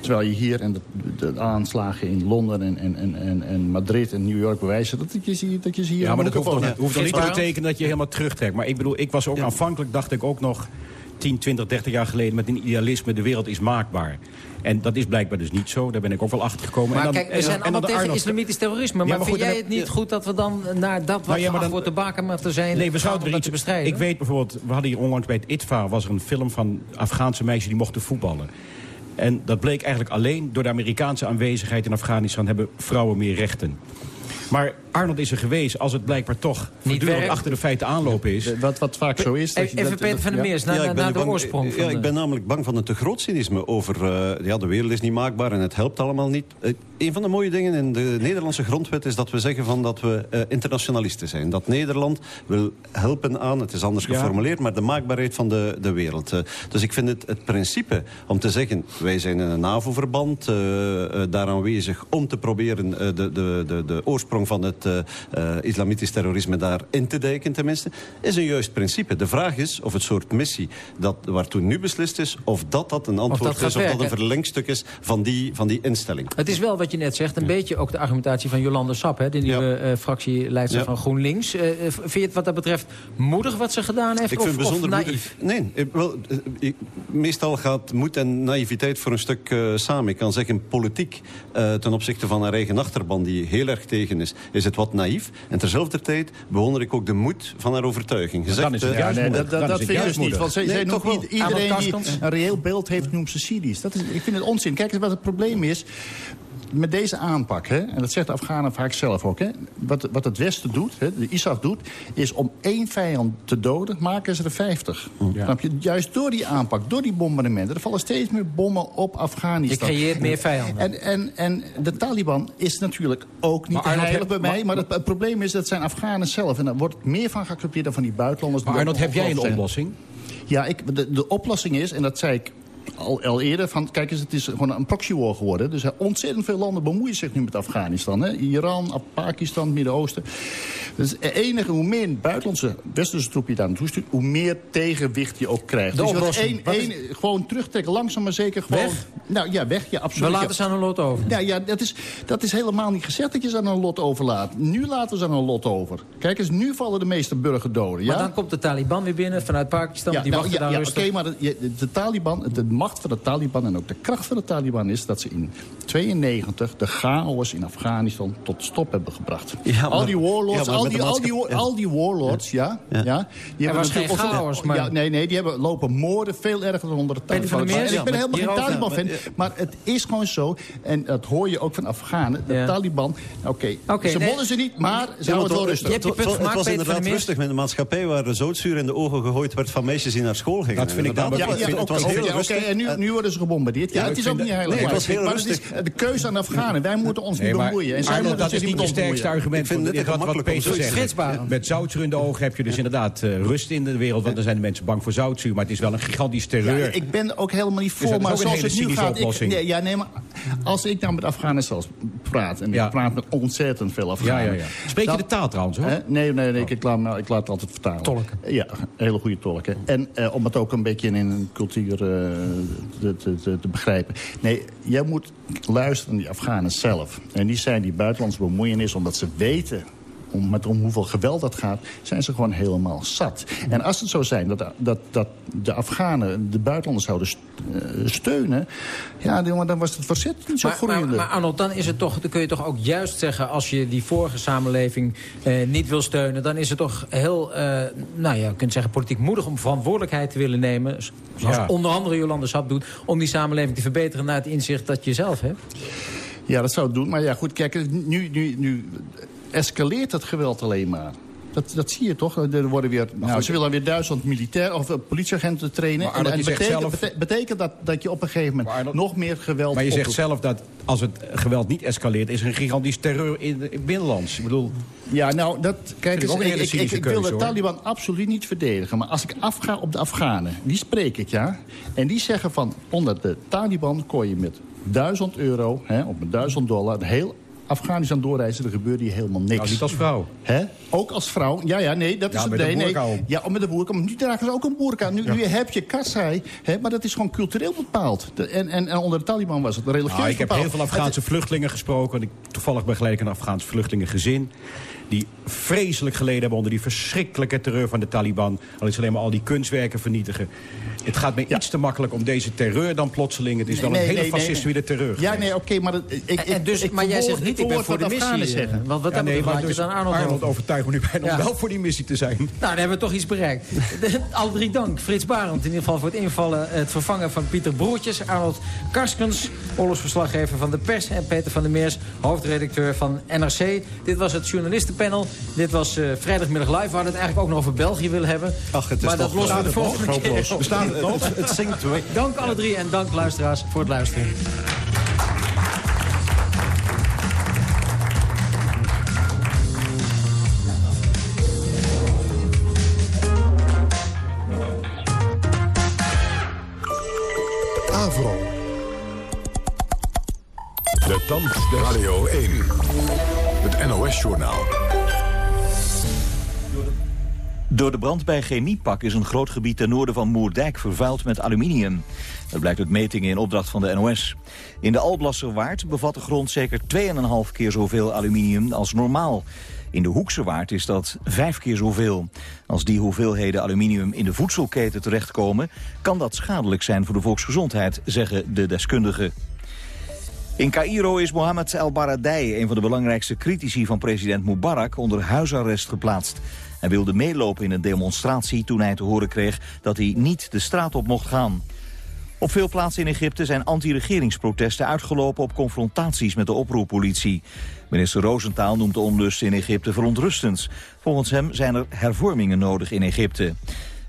Terwijl je hier en de, de aanslagen in Londen en, en, en, en Madrid en New York bewijzen... dat je, ziet, dat je ze hier... Ja, maar dat hoeft, toch, hoeft toch niet te betekenen dat je helemaal terugtrekt. Maar ik bedoel, ik was ook aanvankelijk, dacht ik ook nog... 10, 20, 30 jaar geleden met een idealisme... de wereld is maakbaar. En dat is blijkbaar dus niet zo. Daar ben ik ook wel achter gekomen. Maar en dan, kijk, we zijn allemaal tegen Arnold... islamitisch terrorisme. Maar, ja, maar vind goed, jij het niet ja. goed dat we dan naar dat wat nou, ja, dan, voor te baken maar te zijn... Nee, we zouden er iets bestrijden? Ik weet bijvoorbeeld, we hadden hier onlangs bij het ITVA... was er een film van Afghaanse meisjes die mochten voetballen. En dat bleek eigenlijk alleen door de Amerikaanse aanwezigheid in Afghanistan... hebben vrouwen meer rechten. Maar Arnold is er geweest als het blijkbaar toch voortdurend achter de feiten aanlopen is. Wat, wat vaak zo is. Dat je, Even Peter van der Meers, naar, ja, naar de bang, oorsprong. Ja, ik ben namelijk bang van het te groot cynisme over... Uh, ja, de wereld is niet maakbaar en het helpt allemaal niet. Uh, een van de mooie dingen in de Nederlandse grondwet is dat we zeggen van dat we uh, internationalisten zijn. Dat Nederland wil helpen aan, het is anders ja. geformuleerd... maar de maakbaarheid van de, de wereld. dus ik vind het, het principe om te zeggen... wij zijn in een NAVO-verband daar aanwezig om te proberen de, de, de, de oorsprong van het islamitisch terrorisme daarin te dijken tenminste, is een juist principe. De vraag is of het soort missie dat waartoe nu beslist is, of dat dat een antwoord dat is, of werken. dat een verlengstuk is van die, van die instelling. Het is wel wat je net zegt, een beetje ook de argumentatie van Jolande Sap... Hè, de nieuwe ja. uh, fractieleidster Ja. van GroenLinks. Uh, vind je het wat dat betreft moedig wat ze gedaan heeft Ik of, vind het bijzonder of naïef? moedig. Nee, wel, eh, ik- meestal gaat moed en naïviteit voor een stuk eh, samen. Ik kan zeggen, politiek eh, ten opzichte van haar eigen achterban... die heel erg tegen is, is het wat naïef. En terzelfde tijd bewonder ik ook de moed van haar overtuiging. Zegt, het eh, nee, dat, dat, dat vind ik juist dus niet. Want zij, Nee, zij noemt wel. iedereen die een reëel beeld heeft, noemt. Dat is, ik vind het onzin. Kijk eens wat het probleem is met deze aanpak. Hè, en dat zegt de Afghanen vaak zelf ook. Hè, wat, wat het Westen doet, hè, de ISAF doet... is om één vijand te doden, maken ze er 50. Snap je? Juist door die aanpak, door die bombardementen... er vallen steeds meer bommen op Je Afghanistan. creëert meer vijanden. En, en, en de Taliban is natuurlijk ook niet heilig heb- bij mij. maar- Maar, het, het probleem is, dat zijn Afghanen zelf. En daar wordt meer van geaccepteerd dan van die buitenlanders. Maar Arnold, heb jij een oplossing? Ja, ik, de, de oplossing is, en dat zei ik al, al eerder... Van, kijk eens, het is gewoon een proxy war geworden. Dus ontzettend veel landen bemoeien zich nu met Afghanistan. Hè? Iran, Pakistan, Midden-Oosten. Dus het enige, hoe meer buitenlandse westerse troepen je daar naartoe stuurt... hoe meer tegenwicht je ook krijgt. De dus één- één- gewoon terugtrekken, langzaam maar zeker gewoon... Weg? Nou ja, weg, ja, We absoluut. laten ja. ze aan een lot over. Ja, ja dat, is, dat is helemaal niet gezegd dat je ze aan een lot overlaat. Nu laten ze aan een lot over. Kijk eens, nu vallen de meeste burgerdoden. Ja? Maar dan komt de Taliban weer binnen vanuit Pakistan. Ja, die nou, wachten ja, daar ja. Oké, maar de Taliban, de macht van de Taliban en ook de kracht van de Taliban is dat ze in 92 de chaos in Afghanistan tot stop hebben gebracht. Ja, al die warlords, ja, al, die, de al, die, ja. al die warlords, ja, ja. die hebben was geen chaos, maar- Ja, nee, nee, die hebben lopen moorden veel erger dan onder de Taliban. En ik ben Ja, helemaal geen Taliban-fan, ja, maar- het is gewoon zo. En dat hoor je ook van Afghanen. De Ja. Taliban, oké, ze nee. willen ze niet, maar ze houden het wel rustig. Je hebt je punt het was inderdaad rustig met een maatschappij waar de zoutzuur in de ogen gegooid werd van meisjes die naar school gingen. Dat vind ik namelijk- Ja, het ja, was- heel rustig. En nu, nu worden ze gebombardeerd. Ja, Ja, het is ook niet dat- heilig. nee, was heel maar het is de keuze aan de Afghanen. Wij moeten ons Nee, niet maar bemoeien. En zij dat is niet het sterkste argument. Ik vind van het wat, wat Peter te zegt. Met zoutzuur in de ogen heb je dus inderdaad eh, rust in de wereld. Want dan zijn de mensen bang voor zoutzuur. Maar het is wel een gigantisch terreur. Ja, ik ben ook helemaal niet voor, maar zoals het nu gaat... Ja, nee, maar als ik dan met Afghanen zelfs praat... en ik praat met ontzettend veel Afghanen... Spreek je de taal trouwens, hoor? Nee, nee, nee ik, laat, ik laat het altijd vertalen. Tolken. Ja, hele goede tolken. En eh, om het ook een beetje in een cultuur eh, te, begrijpen. Nee, jij moet luisteren naar die Afghanen zelf. En die zijn die buitenlandse bemoeienis omdat ze weten om, met om hoeveel geweld dat gaat, zijn ze gewoon helemaal zat. En als het zo zijn dat, dat, dat de Afghanen de buitenlanders zouden eh, steunen... ja, dan dan was het verzet niet zo Maar, maar, maar Arnold, dan, is het toch, dan kun je toch ook juist zeggen... als je die vorige samenleving eh, niet wil steunen... dan is het toch heel, eh, nou ja, je kunt zeggen politiek moedig... om verantwoordelijkheid te willen nemen... zoals Ja. onder andere Jolande Sap doet... om die samenleving te verbeteren naar het inzicht dat je zelf hebt. Ja, dat zou het doen. Maar ja, goed, kijk, nu, nu, nu escaleert het geweld alleen maar. Dat, dat zie je toch? Er worden weer, nou, ze willen weer duizend militair of eh, politieagenten trainen. En zegt betekent, zelf- betekent dat dat je op een gegeven moment Arnold- nog meer geweld... Maar je zegt zelf dat als het geweld niet escaleert... is er een gigantisch terreur in het binnenlands. Ik bedoel, Ja, nou, dat, kijk ik eens, ik, ik, ik, wil de. Taliban absoluut niet verdedigen. Maar als ik afga op de Afghanen, die spreek ik, ja. En die zeggen van, onder de Taliban kon je met 1000 euro, hè, of met 1000 dollar... heel Afghanistan doorreizen, er gebeurde hier helemaal niks. nou, niet als vrouw. Hè? Ook als vrouw. Ja, ja, nee, dat Ja, is het nee, nee. Ja, met een boerka. Maar nu dragen ze ook een boerka. Nu, nu heb je kassai, hè, maar dat is gewoon cultureel bepaald. De- en, en, en onder de Taliban was het religieus Nou, ik heb bepaald. heel veel Afghaanse vluchtelingen gesproken. Ik, toevallig begeleid ik een Afghaans vluchtelingengezin. Die vreselijk geleden hebben onder die verschrikkelijke terreur van de Taliban. Al is alleen maar al die kunstwerken vernietigen. Het gaat mij iets te makkelijk om deze terreur dan plotseling. Het is wel Nee, een hele nee, nee, fascistoïde terreur. Ja, geweest. nee, oké, maar... dat- ik, ik, dus, ik maar jij zegt niet, ik ben voor de missie. zeggen. Want wat Ja, nee, maar dus aan Arnold Arnold over. overtuigt me nu bijna Ja. om wel voor die missie te zijn. Nou, dan hebben we toch iets bereikt. Alle drie dank. Frits Barend in ieder geval voor het invallen. Het vervangen van Pieter Broertjes. Arnold Karskens, oorlogsverslaggever van de pers. En Peter van der Meers, hoofdredacteur van NRC. Dit was het journalistenpanel. Dit was eh, vrijdagmiddag live. We hadden het eigenlijk ook nog over België willen hebben. Ach, het is maar dat lossen we de volgende keer. Bestaat het nog? Het zingt. Dank alle drie en dank luisteraars voor het luisteren. Door de brand bij Chemiepak is een groot gebied ten noorden van Moerdijk vervuild met aluminium. Dat blijkt uit metingen in opdracht van de NOS. In de Alblasserwaard bevat de grond zeker 2,5 keer zoveel aluminium als normaal. In de Hoekse Waard is dat vijf keer zoveel. Als die hoeveelheden aluminium in de voedselketen terechtkomen... kan dat schadelijk zijn voor de volksgezondheid, zeggen de deskundigen. In Cairo is Mohammed El Baradei, een van de belangrijkste critici van president Mubarak, onder huisarrest geplaatst. Hij wilde meelopen in een demonstratie toen hij te horen kreeg dat hij niet de straat op mocht gaan. Op veel plaatsen in Egypte zijn anti-regeringsprotesten uitgelopen op confrontaties met de oproerpolitie. Minister Roosentaal noemt de onlust in Egypte verontrustend. Volgens hem zijn er hervormingen nodig in Egypte.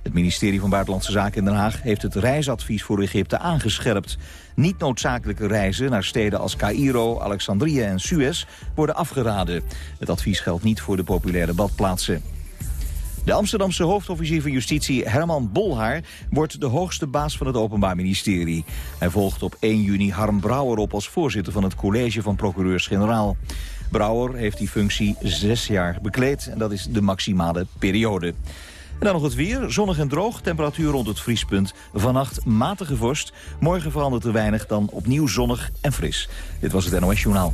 Het ministerie van Buitenlandse Zaken in Den Haag heeft het reisadvies voor Egypte aangescherpt. Niet noodzakelijke reizen naar steden als Cairo, Alexandrië en Suez worden afgeraden. Het advies geldt niet voor de populaire badplaatsen. De Amsterdamse hoofdofficier van Justitie Herman Bolhaar wordt de hoogste baas van het Openbaar Ministerie. Hij volgt op 1 juni Harm Brouwer op als voorzitter van het college van procureurs-generaal. Brouwer heeft die functie zes jaar bekleed en dat is de maximale periode. En dan nog het weer. Zonnig en droog. Temperatuur rond het vriespunt. Vannacht matige vorst. Morgen verandert er weinig. Dan opnieuw zonnig en fris. Dit was het NOS Journaal.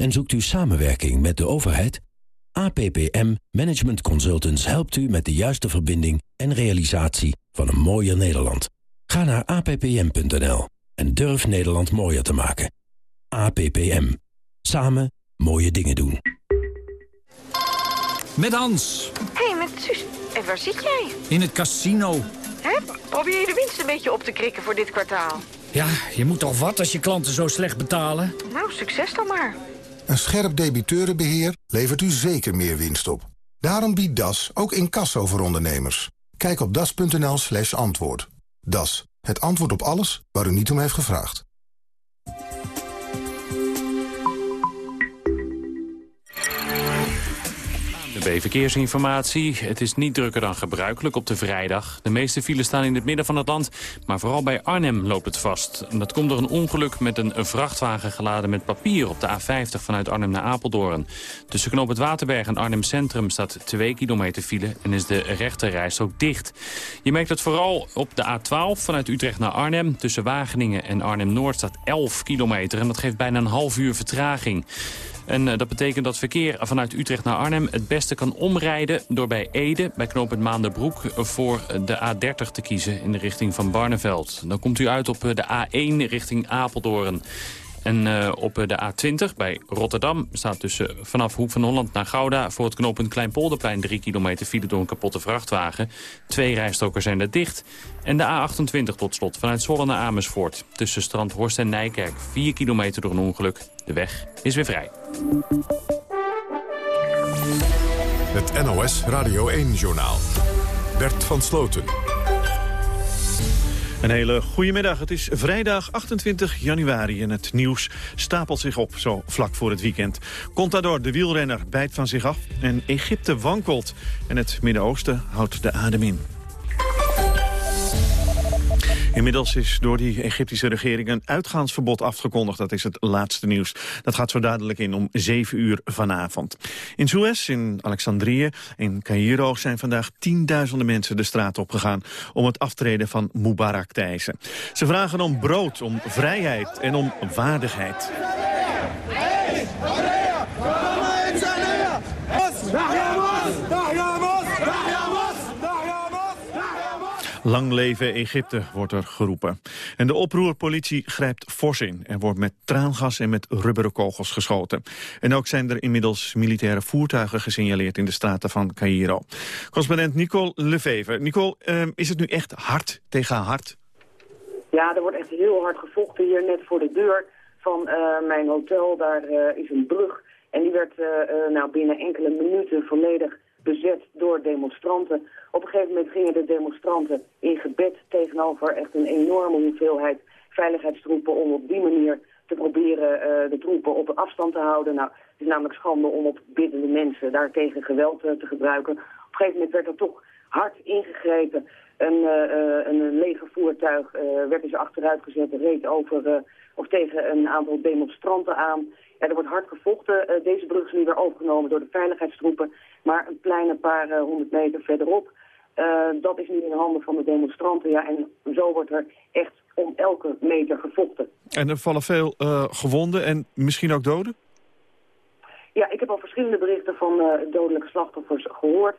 en zoekt u samenwerking met de overheid? APPM Management Consultants helpt u met de juiste verbinding en realisatie van een mooier Nederland. Ga naar appm.nl en durf Nederland mooier te maken. APPM. Samen mooie dingen doen. Met Hans. Hé, hey, met Suus. En waar zit jij? In het casino. Hè? Probeer je de winst een beetje op te krikken voor dit kwartaal? Ja, je moet toch wat als je klanten zo slecht betalen? Nou, succes dan maar. Een scherp debiteurenbeheer levert u zeker meer winst op. Daarom biedt DAS ook incasso voor ondernemers. Kijk op das.nl slash antwoord. DAS, het antwoord op alles waar u niet om heeft gevraagd. De verkeersinformatie. Het is niet drukker dan gebruikelijk op de vrijdag. De meeste files staan in het midden van het land, maar vooral bij Arnhem loopt het vast. Dat komt door een ongeluk met een vrachtwagen geladen met papier op de A50 vanuit Arnhem naar Apeldoorn. Tussen Knoop het Waterberg en Arnhem Centrum staat 2 kilometer file en is de rechterreis ook dicht. Je merkt het vooral op de A12 vanuit Utrecht naar Arnhem. Tussen Wageningen en Arnhem-Noord staat 11 kilometer en dat geeft bijna een half uur vertraging. En uh, dat betekent dat verkeer vanuit Utrecht naar Arnhem het beste kan omrijden... door bij Ede, bij knooppunt Maanderbroek, voor de A30 te kiezen in de richting van Barneveld. Dan komt u uit op de A1 richting Apeldoorn. En uh, op de A20 bij Rotterdam staat tussen vanaf Hoek van Holland naar Gouda... voor het knooppunt Kleinpolderplein 3 kilometer file door een kapotte vrachtwagen. Twee rijstroken zijn er dicht. En de A28 tot slot vanuit Zwolle naar Amersfoort. Tussen Strandhorst en Nijkerk 4 kilometer door een ongeluk. De weg is weer vrij. Het NOS Radio 1-journaal. Bert van Sloten. Een hele goede middag. Het is vrijdag 28 januari en het nieuws stapelt zich op zo vlak voor het weekend. Contador, de wielrenner, bijt van zich af en Egypte wankelt. En het Midden-Oosten houdt de adem in. Inmiddels is door die Egyptische regering een uitgaansverbod afgekondigd. Dat is het laatste nieuws. Dat gaat zo dadelijk in om 7 uur vanavond. In Suez, in Alexandrië, in Cairo zijn vandaag tienduizenden mensen de straat opgegaan om het aftreden van Mubarak te eisen. Ze vragen om brood, om vrijheid en om waardigheid. Lang leven Egypte, wordt er geroepen. En de oproerpolitie grijpt fors in. Er wordt met traangas en met rubberen kogels geschoten. En ook zijn er inmiddels militaire voertuigen gesignaleerd... in de straten van Cairo. Correspondent Nicole Lefever. Nicole, uh, is het nu echt hard tegen hard? Ja, er wordt echt heel hard gevochten hier net voor de deur van uh, mijn hotel. Daar uh, is een brug en die werd uh, nou, binnen enkele minuten volledig bezet door demonstranten. Op een gegeven moment gingen de demonstranten in gebed tegenover echt een enorme hoeveelheid veiligheidstroepen om op die manier te proberen uh, de troepen op afstand te houden. Nou, het is namelijk schande om op biddende mensen daartegen geweld uh, te gebruiken. Op een gegeven moment werd er toch hard ingegrepen. Een, uh, een legervoertuig werd dus achteruit gezet, reed over of tegen een aantal demonstranten aan. Ja, er wordt hard gevochten. deze brug is nu weer overgenomen door de veiligheidstroepen. Maar een kleine paar honderd meter verderop, dat is nu in handen van de demonstranten. Ja, en zo wordt er echt om elke meter gevochten. En er vallen veel uh, gewonden en misschien ook doden? Ja, ik heb al verschillende berichten van dodelijke slachtoffers gehoord.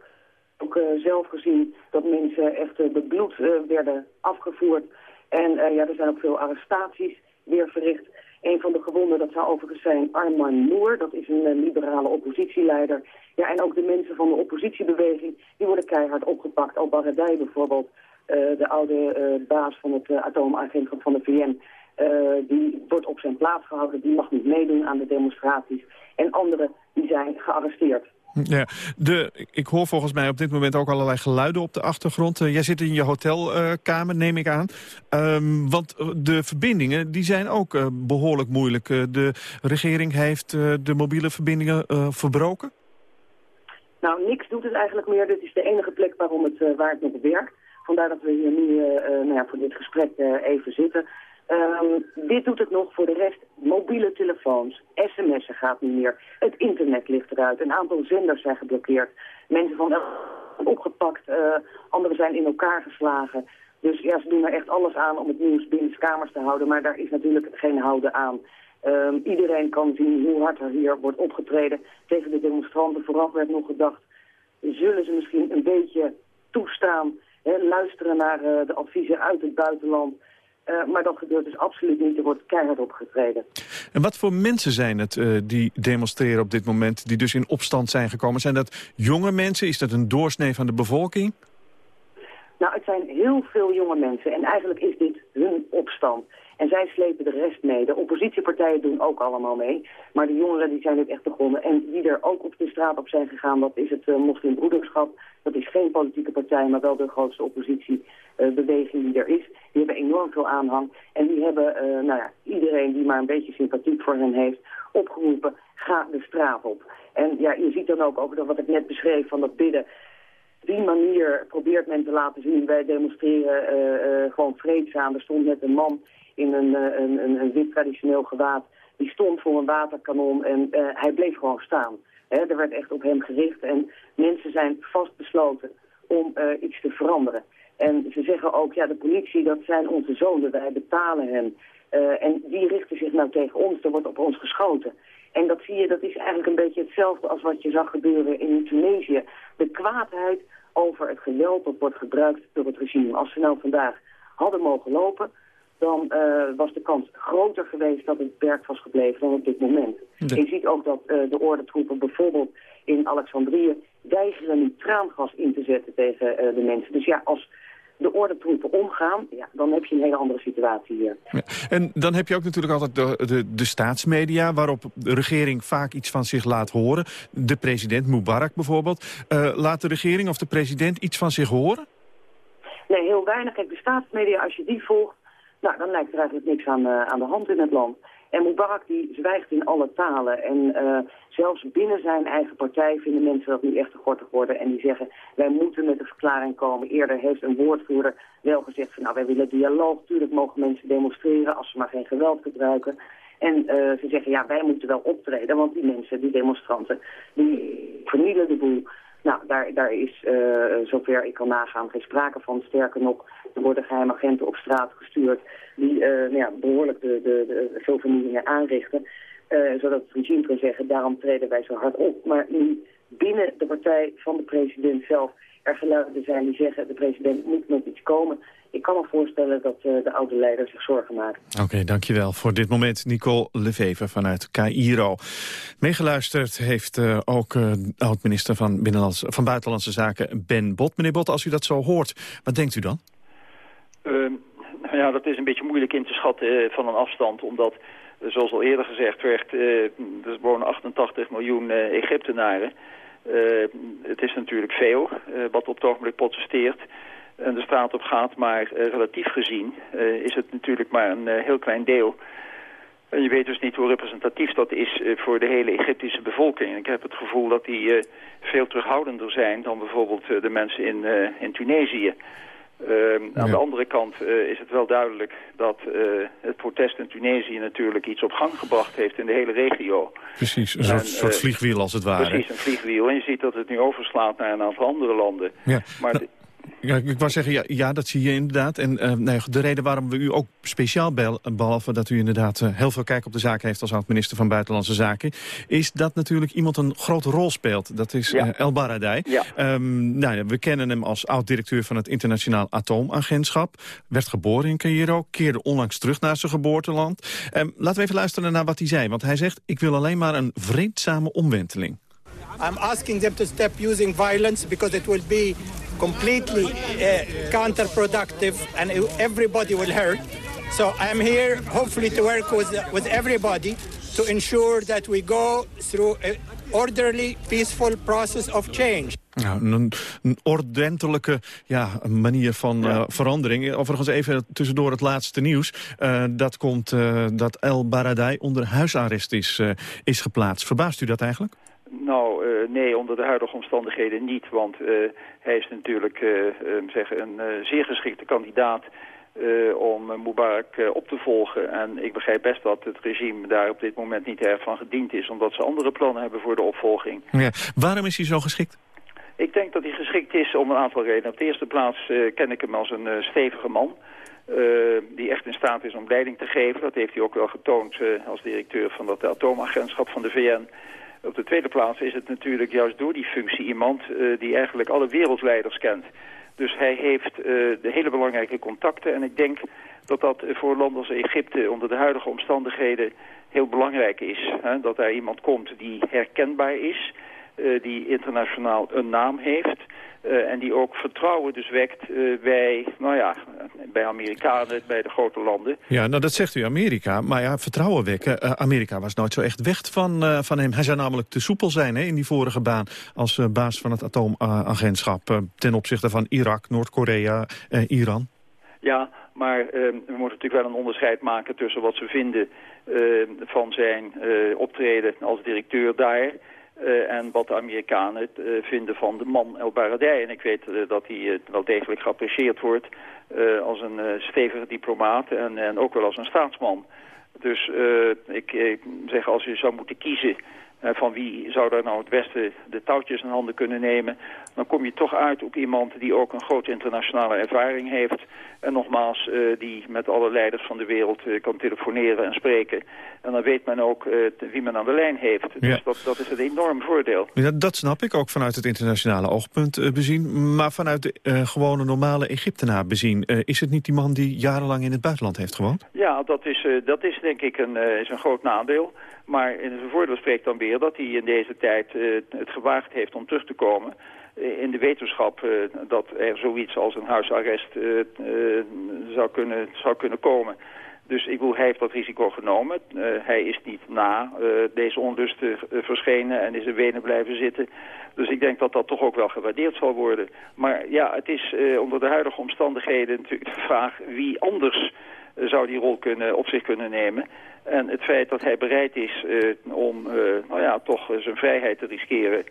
Ook uh, zelf gezien dat mensen echt bebloed werden afgevoerd. En ja, er zijn ook veel arrestaties weer verricht. Een van de gewonden, dat zou overigens zijn Arman Noor. Dat is een liberale oppositieleider. Ja, en ook de mensen van de oppositiebeweging, die worden keihard opgepakt. Al Baradei bijvoorbeeld, uh, de oude uh, baas van het atoomagentschap van de VN, die wordt op zijn plaats gehouden. Die mag niet meedoen aan de demonstraties. En anderen die zijn gearresteerd. Ja, de, ik hoor volgens mij op dit moment ook allerlei geluiden op de achtergrond. jij zit in je hotelkamer, neem ik aan. Um, want de verbindingen die zijn ook behoorlijk moeilijk. de regering heeft de mobiele verbindingen verbroken? Nou, niks doet het eigenlijk meer. Dit is de enige plek waarom het, waar het nog werkt. Vandaar dat we hier nu nou ja, voor dit gesprek even zitten. Um, dit doet het nog voor de rest. Mobiele telefoons, sms'en gaat niet meer. Het internet ligt eruit. Een aantal zenders zijn geblokkeerd. Mensen van opgepakt, uh, anderen zijn in elkaar geslagen. Dus ja, ze doen er echt alles aan om het nieuws binnen kamers te houden. Maar daar is natuurlijk geen houden aan. Um, iedereen kan zien hoe hard er hier wordt opgetreden tegen de demonstranten. Vooraf werd nog gedacht, zullen ze misschien een beetje toestaan luisteren naar uh, de adviezen uit het buitenland. Uh, maar dat gebeurt dus absoluut niet. Er wordt keihard opgetreden. En wat voor mensen zijn het uh, die demonstreren op dit moment... die dus in opstand zijn gekomen? Zijn dat jonge mensen? Is dat een doorsnee van de bevolking? Nou, het zijn heel veel jonge mensen. En eigenlijk is dit hun opstand. En zij slepen de rest mee. De oppositiepartijen doen ook allemaal mee. Maar de jongeren die zijn dit echt begonnen. En die er ook op de straat op zijn gegaan, dat is het uh, moslimbroederschap. Dat is geen politieke partij, maar wel de grootste oppositiebeweging die er is. Die hebben enorm veel aanhang. En die hebben uh, nou ja, iedereen die maar een beetje sympathiek voor hen heeft opgeroepen, ga de straat op. En ja, je ziet dan ook over dat wat ik net beschreef van dat bidden die manier probeert men te laten zien, wij demonstreren uh, gewoon vreedzaam. Er stond net een man in een, uh, een, een, een, wit traditioneel gewaad. Die stond voor een waterkanon en hij bleef gewoon staan. Er werd echt op hem gericht en mensen zijn vastbesloten om iets te veranderen. En ze zeggen ook, ja, de politie, dat zijn onze zonen, wij betalen hen. en die richten zich nou tegen ons, er wordt op ons geschoten. En dat zie je, dat is eigenlijk een beetje hetzelfde als wat je zag gebeuren in Tunesië. De kwaadheid over het geweld dat wordt gebruikt door het regime. Als ze nou vandaag hadden mogen lopen, dan uh, was de kans groter geweest dat het beperkt was gebleven dan op dit moment. De... Je ziet ook dat uh, de ordentroepen bijvoorbeeld in Alexandrië weigeren nu traangas in te zetten tegen uh, de mensen. Dus ja, als de ordentroepen omgaan, ja, dan heb je een hele andere situatie hier. Ja. En dan heb je ook natuurlijk altijd de, de, de staatsmedia... waarop de regering vaak iets van zich laat horen. De president, Mubarak bijvoorbeeld. Laat de regering of de president iets van zich horen? Nee, heel weinig. Kijk, de staatsmedia, als je die volgt... Nou, dan lijkt er eigenlijk niks aan, uh, aan de hand in het land. En Mubarak die zwijgt in alle talen. En uh, zelfs binnen zijn eigen partij vinden mensen dat nu echt te gortig worden. En die zeggen, wij moeten met een verklaring komen. Eerder heeft een woordvoerder wel gezegd van, nou, wij willen dialoog. Tuurlijk mogen mensen demonstreren als ze maar geen geweld gebruiken. En uh, ze zeggen, ja, wij moeten wel optreden, want die mensen, die demonstranten, die vernielen de boel. Nou, daar, daar is, uh, zover ik kan nagaan, geen sprake van. Sterker nog, er worden geheime agenten op straat gestuurd die uh, nou ja, behoorlijk de, de, veel vernielingen aanrichten. Uh, zodat het regime kan zeggen, daarom treden wij zo hard op. Maar nu binnen de partij van de president zelf er geluiden zijn die zeggen, de president moet met iets komen. Ik kan me voorstellen dat uh, de oude leider zich zorgen maakt. Oké, okay, dankjewel voor dit moment. Nicole Lefever vanuit Cairo. Meegeluisterd heeft uh, ook uh, oud-minister van, van Buitenlandse Zaken Ben Bot. Meneer Bot, als u dat zo hoort, wat denkt u dan? Ehm, Ja, dat is een beetje moeilijk in te schatten van een afstand, omdat, zoals al eerder gezegd werd, er wonen 88 miljoen Egyptenaren. Het is natuurlijk veel wat op het ogenblik protesteert en de straat op gaat, maar relatief gezien is het natuurlijk maar een heel klein deel en je weet dus niet hoe representatief dat is eh, voor de hele Egyptische bevolking. Ik heb het gevoel dat die veel terughoudender zijn dan bijvoorbeeld de mensen in, in Tunesië. Ehm, aan de andere kant is het wel duidelijk dat het protest in Tunesië natuurlijk iets op gang gebracht heeft in de hele regio. Precies, een soort, soort vliegwiel als het ware. Precies, een vliegwiel. En je ziet dat het nu overslaat naar een aantal andere landen. Ja. Maar nou, ja, ik wou zeggen, ja, ja, dat zie je inderdaad. En uh, nee, de reden waarom we u ook speciaal bellen, behalve dat u inderdaad uh, heel veel kijk op de zaken heeft als oud-minister van Buitenlandse Zaken, is dat natuurlijk iemand een grote rol speelt. Dat is ja. uh, El Baradei. Ja. Um, nou, we kennen hem als oud-directeur van het Internationaal Atoomagentschap. Werd geboren in Cairo, keerde onlangs terug naar zijn geboorteland. Um, laten we even luisteren naar wat hij zei. Want hij zegt, ik wil alleen maar een vreedzame omwenteling. I'm asking them to stop using violence because it will be completely uh, counterproductive and everybody will hurt. So I'm here hopefully to work with, with everybody to ensure that we go through an orderly, peaceful process of change. Nou, een, een, ordentelijke ja, manier van ja. uh, verandering. Overigens even tussendoor het laatste nieuws. Uh, dat komt uh, dat El Baradei onder huisarrest is, is geplaatst. Verbaast u dat eigenlijk? Nou, uh, nee, onder de huidige omstandigheden niet. Want uh, hij is natuurlijk uh, zeg, een zeer geschikte kandidaat om Mubarak op te volgen. En ik begrijp best dat het regime daar op dit moment niet erg van gediend is... omdat ze andere plannen hebben voor de opvolging. Ja. Waarom is hij zo geschikt? Ik denk dat hij geschikt is om een aantal redenen. Op de eerste plaats ken ik hem als een stevige man... Uh, die echt in staat is om leiding te geven. Dat heeft hij ook wel getoond uh, als directeur van dat atoomagentschap van de VN. Op de tweede plaats is het natuurlijk juist door die functie iemand uh, die eigenlijk alle wereldleiders kent. Dus hij heeft uh, de hele belangrijke contacten en ik denk dat dat voor landen als Egypte onder de huidige omstandigheden heel belangrijk is. Hè? Dat daar iemand komt die herkenbaar is, uh, die internationaal een naam heeft... Uh, en die ook vertrouwen dus wekt uh, bij, nou ja, bij Amerikanen, bij de grote landen. Ja, nou dat zegt u Amerika. Maar ja, vertrouwen wekken. Uh, Amerika was nooit zo echt weg van, van hem. Hij zou namelijk te soepel zijn hè, in die vorige baan als baas van het atoomagentschap ten opzichte van Irak, Noord-Korea, Iran. Ja, maar we moeten natuurlijk wel een onderscheid maken tussen wat ze vinden van zijn optreden als directeur daar... Uh, en wat de Amerikanen uh, vinden van de man El Baradei. En ik weet uh, dat hij wel degelijk geapprecieerd wordt als een stevige diplomaat en, en ook wel als een staatsman. Dus ik, ik, zeg, als je zou moeten kiezen van wie zou daar nou het beste de touwtjes in handen kunnen nemen... dan kom je toch uit op iemand die ook een grote internationale ervaring heeft... en nogmaals, uh, die met alle leiders van de wereld uh, kan telefoneren en spreken. En dan weet men ook wie men aan de lijn heeft. Ja. Dus dat, dat is een enorm voordeel. Ja, dat snap ik, ook vanuit het internationale oogpunt bezien. Maar vanuit de gewone normale Egyptenaar bezien... is het niet die man die jarenlang in het buitenland heeft gewoond? Ja, dat is, dat is denk ik een, is een groot nadeel... Maar in zijn voordeel spreekt dan weer dat hij in deze tijd uh, het gewaagd heeft om terug te komen. Uh, in de wetenschap uh, dat er zoiets als een huisarrest zou, kunnen, zou kunnen komen. Dus ik bedoel, hij heeft dat risico genomen. hij is niet na deze onlusten verschenen en is in Wenen blijven zitten. Dus ik denk dat dat toch ook wel gewaardeerd zal worden. Maar ja, het is onder de huidige omstandigheden natuurlijk de vraag wie anders zou die rol kunnen, op zich kunnen nemen. En het feit dat hij bereid is uh, om uh, nou ja, toch zijn vrijheid te riskeren...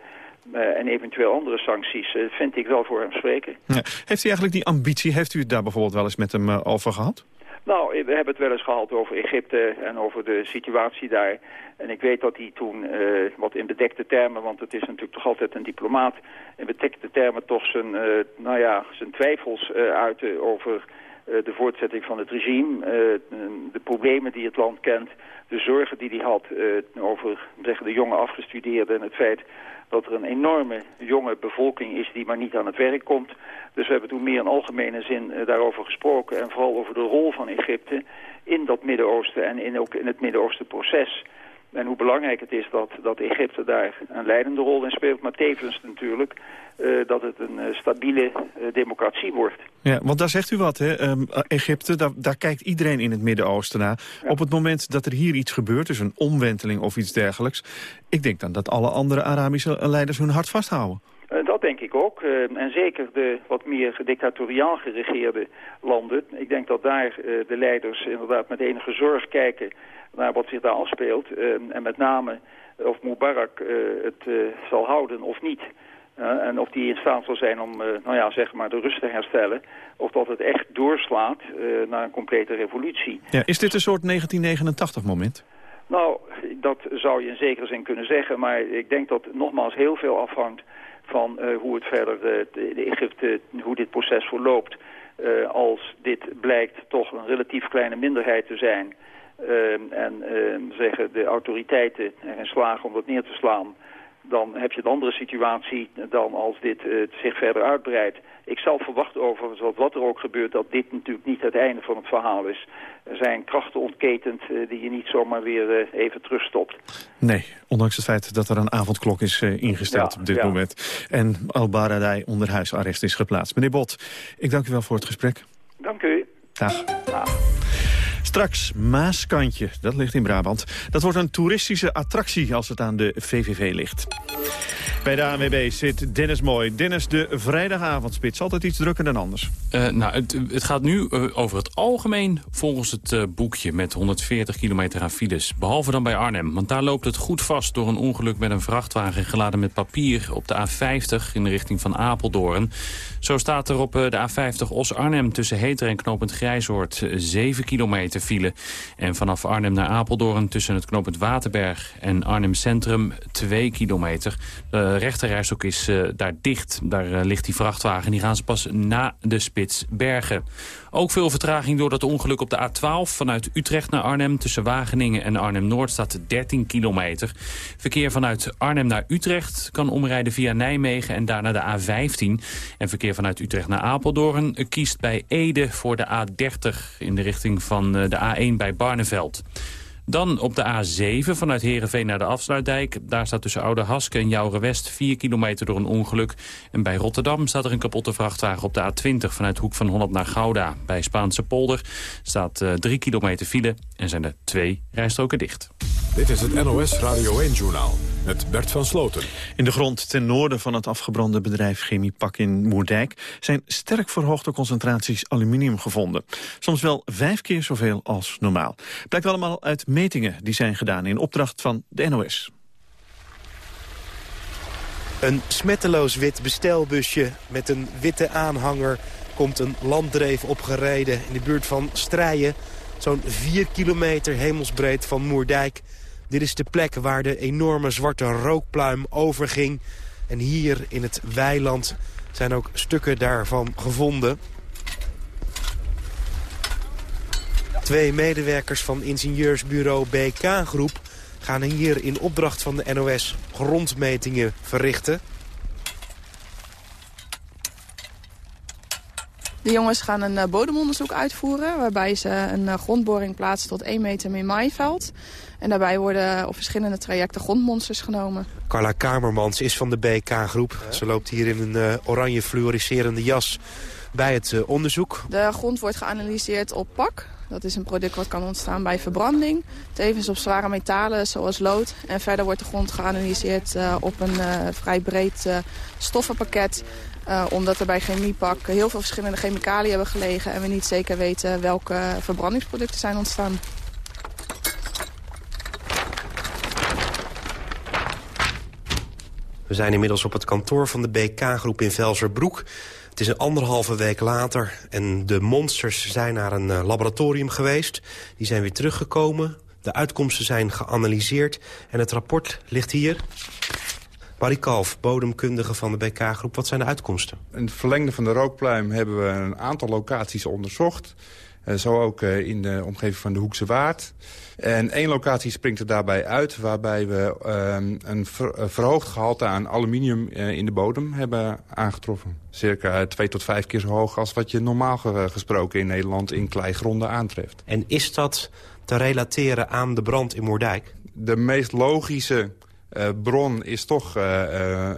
Uh, en eventueel andere sancties, vind ik wel voor hem spreken. Ja. Heeft hij eigenlijk die ambitie, heeft u het daar bijvoorbeeld wel eens met hem over gehad? Nou, we hebben het wel eens gehad over Egypte en over de situatie daar. En ik weet dat hij toen, wat in bedekte termen, want het is natuurlijk toch altijd een diplomaat... in bedekte termen toch zijn, nou ja, zijn twijfels uitte over eh, de voortzetting van het regime, eh, de problemen die het land kent, de zorgen die hij had eh, over zeggen, de jonge afgestudeerden en het feit dat er een enorme jonge bevolking is die maar niet aan het werk komt. Dus we hebben toen meer in algemene zin daarover gesproken en vooral over de rol van Egypte in dat Midden-Oosten en in, ook in het Midden-Oosten proces. En hoe belangrijk het is dat, dat Egypte daar een leidende rol in speelt. Maar tevens natuurlijk eh, dat het een eh, stabiele eh, democratie wordt. Ja, want daar zegt u wat, hè? Ehm, Egypte, daar, daar kijkt iedereen in het Midden-Oosten naar. Op het moment dat er hier iets gebeurt, dus een omwenteling of iets dergelijks... ik denk dan dat alle andere Arabische leiders hun hart vasthouden. Dat denk ik ook. en zeker de wat meer dictatoriaal geregeerde landen. Ik denk dat daar de leiders inderdaad met enige zorg kijken naar wat zich daar afspeelt. en met name of Mubarak het zal houden of niet en of die in staat zal zijn om uh, nou ja, zeg maar de rust te herstellen. Of dat het echt doorslaat uh, naar een complete revolutie. Ja, is dit een soort 1989 moment? Nou, dat zou je in zekere zin kunnen zeggen. Maar ik denk dat nogmaals heel veel afhangt van uh, hoe het verder de, de Egypte, hoe dit proces verloopt. als dit blijkt toch een relatief kleine minderheid te zijn. en zeggen de autoriteiten erin slagen om dat neer te slaan dan heb je een andere situatie dan als dit uh, zich verder uitbreidt. Ik zal verwachten overigens, wat, wat er ook gebeurt, dat dit natuurlijk niet het einde van het verhaal is. Er zijn krachten ontketend uh, die je niet zomaar weer uh, even terugstopt. Nee, ondanks het feit dat er een avondklok is ingesteld ja, op dit ja. moment. En Al-Baradei onder huisarrest is geplaatst. Meneer Bot, ik dank u wel voor het gesprek. Dank u. Dag. Dag. Straks Maaskantje, dat ligt in Brabant. Dat wordt een toeristische attractie als het aan de VVV ligt. Bij de ANWB zit Dennis Mooi. Dennis, de vrijdagavondspits. Altijd iets drukker dan anders. Uh, nou, het, het, gaat nu uh, over het algemeen volgens het uh, boekje met 140 kilometer aan files. Behalve dan bij Arnhem, want daar loopt het goed vast door een ongeluk met een vrachtwagen geladen met papier op de A50 in de richting van Apeldoorn. Zo staat er op de A50 Os-Arnhem tussen Heter en knooppunt Grijzoord 7 kilometer file. En vanaf Arnhem naar Apeldoorn tussen het knooppunt Waterberg en Arnhem Centrum 2 kilometer. De rechterrijstok is uh, daar dicht. Daar uh, ligt die vrachtwagen. Die gaan ze pas na de spits bergen. Ook veel vertraging door dat ongeluk op de A12 vanuit Utrecht naar Arnhem. Tussen Wageningen en Arnhem-Noord staat 13 kilometer. Verkeer vanuit Arnhem naar Utrecht kan omrijden via Nijmegen en daarna de A15. En verkeer vanuit Utrecht naar Apeldoorn kiest bij Ede voor de A30 in de richting van de A1 bij Barneveld. Dan op de A7 vanuit Heerenveen naar de Afsluitdijk. Daar staat tussen Oude Haske en Jouwerwest 4 kilometer door een ongeluk. En bij Rotterdam staat er een kapotte vrachtwagen op de A20 vanuit Hoek van Holland naar Gouda. Bij Spaanse polder staat uh, 3 kilometer file en zijn er twee rijstroken dicht. Dit is het NOS Radio 1-journaal met Bert van Sloten. In de grond ten noorden van het afgebrande bedrijf Chemiepak in Moerdijk... zijn sterk verhoogde concentraties aluminium gevonden. Soms wel vijf keer zoveel als normaal. Blijkt allemaal uit metingen die zijn gedaan in opdracht van de NOS. Een smetteloos wit bestelbusje met een witte aanhanger... komt een landdreef opgereden in de buurt van Strijen. Zo'n 4 kilometer hemelsbreed van Moerdijk. Dit is de plek waar de enorme zwarte rookpluim overging. En hier in het weiland zijn ook stukken daarvan gevonden. Twee medewerkers van ingenieursbureau BK Groep gaan hier in opdracht van de NOS grondmetingen verrichten. De jongens gaan een bodemonderzoek uitvoeren... waarbij ze een grondboring plaatsen tot 1 meter min maaiveld. En daarbij worden op verschillende trajecten grondmonsters genomen. Carla Kamermans is van de BK-groep. Ze loopt hier in een uh, oranje fluoriserende jas bij het onderzoek. De grond wordt geanalyseerd op pak. Dat is een product wat kan ontstaan bij verbranding. Tevens op zware metalen zoals lood. En verder wordt de grond geanalyseerd op een vrij breed stoffenpakket. Uh, omdat er bij chemiepak heel veel verschillende chemicaliën hebben gelegen... en we niet zeker weten welke verbrandingsproducten zijn ontstaan. We zijn inmiddels op het kantoor van de BK-groep in Velserbroek. Het is een anderhalve week later en de monsters zijn naar een uh, laboratorium geweest. Die zijn weer teruggekomen. De uitkomsten zijn geanalyseerd en het rapport ligt hier. Barry Kalf, bodemkundige van de BK-groep. Wat zijn de uitkomsten? In het verlengde van de rookpluim hebben we een aantal locaties onderzocht. Uh, zo ook uh, in de omgeving van de Hoekse Waard. En één locatie springt er daarbij uit... waarbij we uh, een ver, verhoogd gehalte aan aluminium uh, in de bodem hebben aangetroffen. Circa twee tot vijf keer zo hoog als wat je normaal gesproken in Nederland... in kleigronden aantreft. En is dat te relateren aan de brand in Moerdijk? de meest logische bron is toch uh,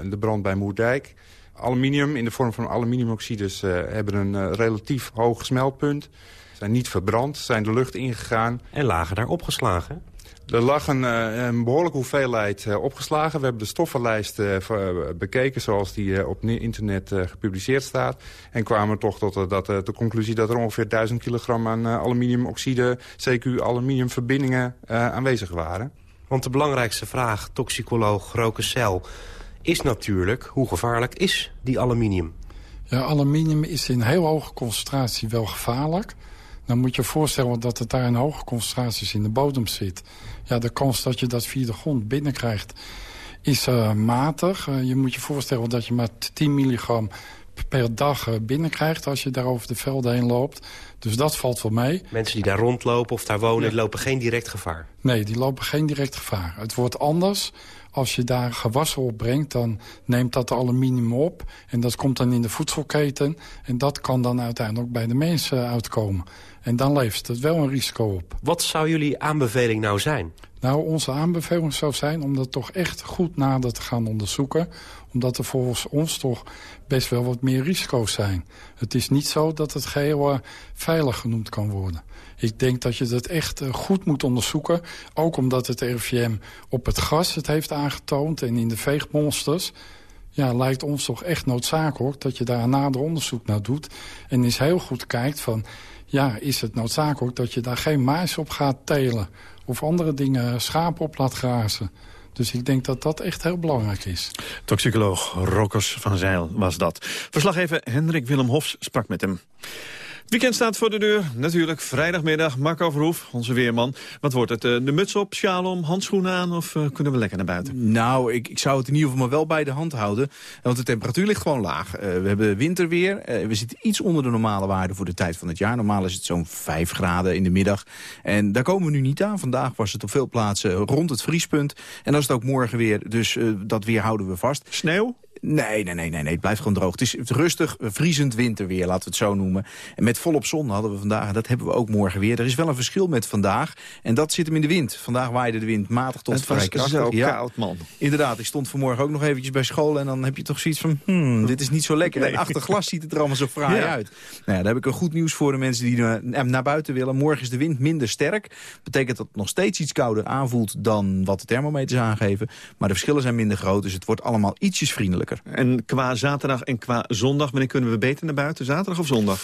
de bron bij Moerdijk. Aluminium in de vorm van aluminiumoxides hebben een relatief hoog smeltpunt. Zijn niet verbrand, zijn de lucht ingegaan. En lagen daar opgeslagen? Er lag een, een behoorlijke hoeveelheid opgeslagen. We hebben de stoffenlijst bekeken zoals die op internet gepubliceerd staat. En kwamen toch tot dat, de conclusie dat er ongeveer 1000 kilogram aan aluminiumoxide, CQ aluminiumverbindingen aanwezig waren. Want de belangrijkste vraag, toxicoloog Rokencel, is natuurlijk... hoe gevaarlijk is die aluminium? Ja, aluminium is in heel hoge concentratie wel gevaarlijk. Dan moet je voorstellen dat het daar in hoge concentraties in de bodem zit. Ja, de kans dat je dat via de grond binnenkrijgt is uh, matig. Uh, je moet je voorstellen dat je maar 10 milligram per dag uh, binnenkrijgt als je daar over de velden heen loopt. Dus dat valt wel mee. Mensen die daar rondlopen of daar wonen, lopen geen direct gevaar? Nee, die lopen geen direct gevaar. Het wordt anders. Als je daar gewassen op brengt, dan neemt dat aluminium op. En dat komt dan in de voedselketen. En dat kan dan uiteindelijk ook bij de mensen uitkomen. En dan levert het wel een risico op. Wat zou jullie aanbeveling nou zijn? Nou, onze aanbeveling zou zijn om dat toch echt goed nader te gaan onderzoeken. Omdat er volgens ons toch best wel wat meer risico's zijn. Het is niet zo dat het geheel uh, veilig genoemd kan worden. Ik denk dat je dat echt uh, goed moet onderzoeken. Ook omdat het RIVM op het gas het heeft aangetoond en in de veegmonsters ja, lijkt ons toch echt noodzakelijk dat je daar een nader onderzoek naar doet. En eens heel goed kijkt van, ja, is het noodzakelijk dat je daar geen mais op gaat telen of andere dingen schapen op laat grazen. Dus ik denk dat dat echt heel belangrijk is. Toxicoloog Rokkers van Zeil was dat. Verslaggever Hendrik Willem Hofs sprak met hem. Weekend staat voor de deur. Natuurlijk vrijdagmiddag. Marco Verhoef, onze weerman. Wat wordt het? Eh, de muts op, sjaal om, handschoenen aan of uh, kunnen we lekker naar buiten? Nou, ik, ik zou het in ieder geval maar wel bij de hand houden. Want de temperatuur ligt gewoon laag. Uh, we hebben winterweer. Uh, we zitten iets onder de normale waarde voor de tijd van het jaar. Normaal is het zo'n 5 graden in de middag. En daar komen we nu niet aan. Vandaag was het op veel plaatsen rond het vriespunt. En dat is het ook morgen weer. Dus dat weer houden we vast. Sneeuw? Nee, nee, nee, nee, nee, het blijft gewoon droog. Het is rustig, vriezend winterweer, laten we het zo noemen. En met volop zon hadden we vandaag, en dat hebben we ook morgen weer. Er is wel een verschil met vandaag, en dat zit hem in de wind. Vandaag waaide de wind matig tot vrij krachtig. Het was zo ja, koud, man. Inderdaad, ik stond vanmorgen ook nog eventjes bij school... en dan heb je toch zoiets van, hmm, dit is niet zo lekker. En achter glas ziet het er allemaal zo fraai uit. Nou ja, daar heb ik een goed nieuws voor de mensen die naar, naar buiten willen. Morgen is de wind minder sterk. Betekent dat het nog steeds iets kouder aanvoelt dan wat de thermometers aangeven. Maar de verschillen zijn minder groot, dus het wordt allemaal ietsjes vriendelijker. En qua zaterdag en qua zondag, wanneer kunnen we beter naar buiten? Zaterdag of zondag?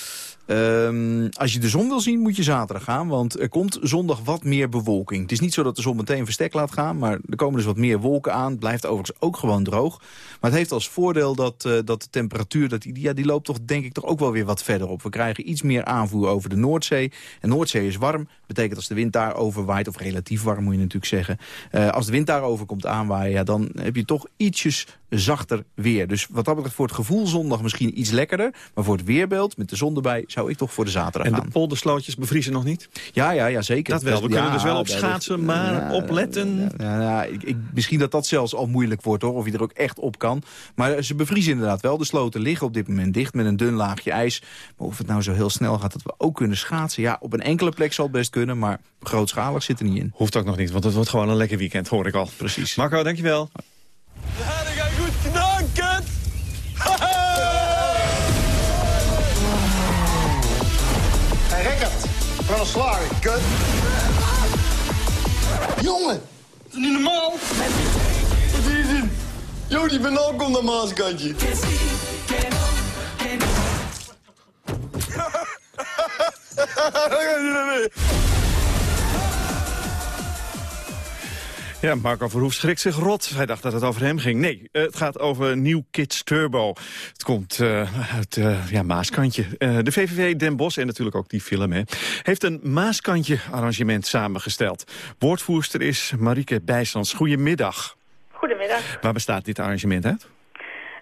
Um, als je de zon wil zien, moet je zaterdag gaan. Want er komt zondag wat meer bewolking. Het is niet zo dat de zon meteen verstek laat gaan. Maar er komen dus wat meer wolken aan. Het blijft overigens ook gewoon droog. Maar het heeft als voordeel dat, uh, dat de temperatuur... Dat die, ja, die loopt toch denk ik toch ook wel weer wat verder op. We krijgen iets meer aanvoer over de Noordzee. En Noordzee is warm. Betekent als de wind daarover waait, of relatief warm moet je natuurlijk zeggen. Uh, als de wind daarover komt aanwaaien, dan heb je toch ietsjes zachter weer. Dus wat dat betreft voor het gevoel zondag misschien iets lekkerder. Maar voor het weerbeeld, met de zon erbij, zou ik toch voor de zaterdag en gaan. En de polderslootjes bevriezen nog niet? Ja, ja, ja zeker. Dat wel. We kunnen dus wel op schaatsen, maar ja, opletten. Ja, ja, ik, ik, misschien dat dat zelfs al moeilijk wordt, hoor. Of je er ook echt op kan. Maar ze bevriezen inderdaad wel. De sloten liggen op dit moment dicht met een dun laagje ijs. Maar of het nou zo heel snel gaat dat we ook kunnen schaatsen... ja, op een enkele plek zal het best kunnen, maar grootschalig zit er niet in. Hoeft ook nog niet, want het wordt gewoon een lekker weekend, hoor ik al. Precies. Marco, dankjewel. Van een slagen, kut. Jongen, dat is niet normaal. Wat zie je zien? Yo, die ben ook om dat maaskantje. Ja, Marco Verhoef schrikt zich rot. Hij dacht dat het over hem ging. Nee, het gaat over New Kids Turbo. Het komt uh, uit uh, ja, Maaskantje. Uh, de VVV Den Bosch, en natuurlijk ook die film, hè, heeft een Maaskantje arrangement samengesteld. Woordvoerster is Marieke Bijslands. Goedemiddag. Goedemiddag. Waar bestaat dit arrangement uit?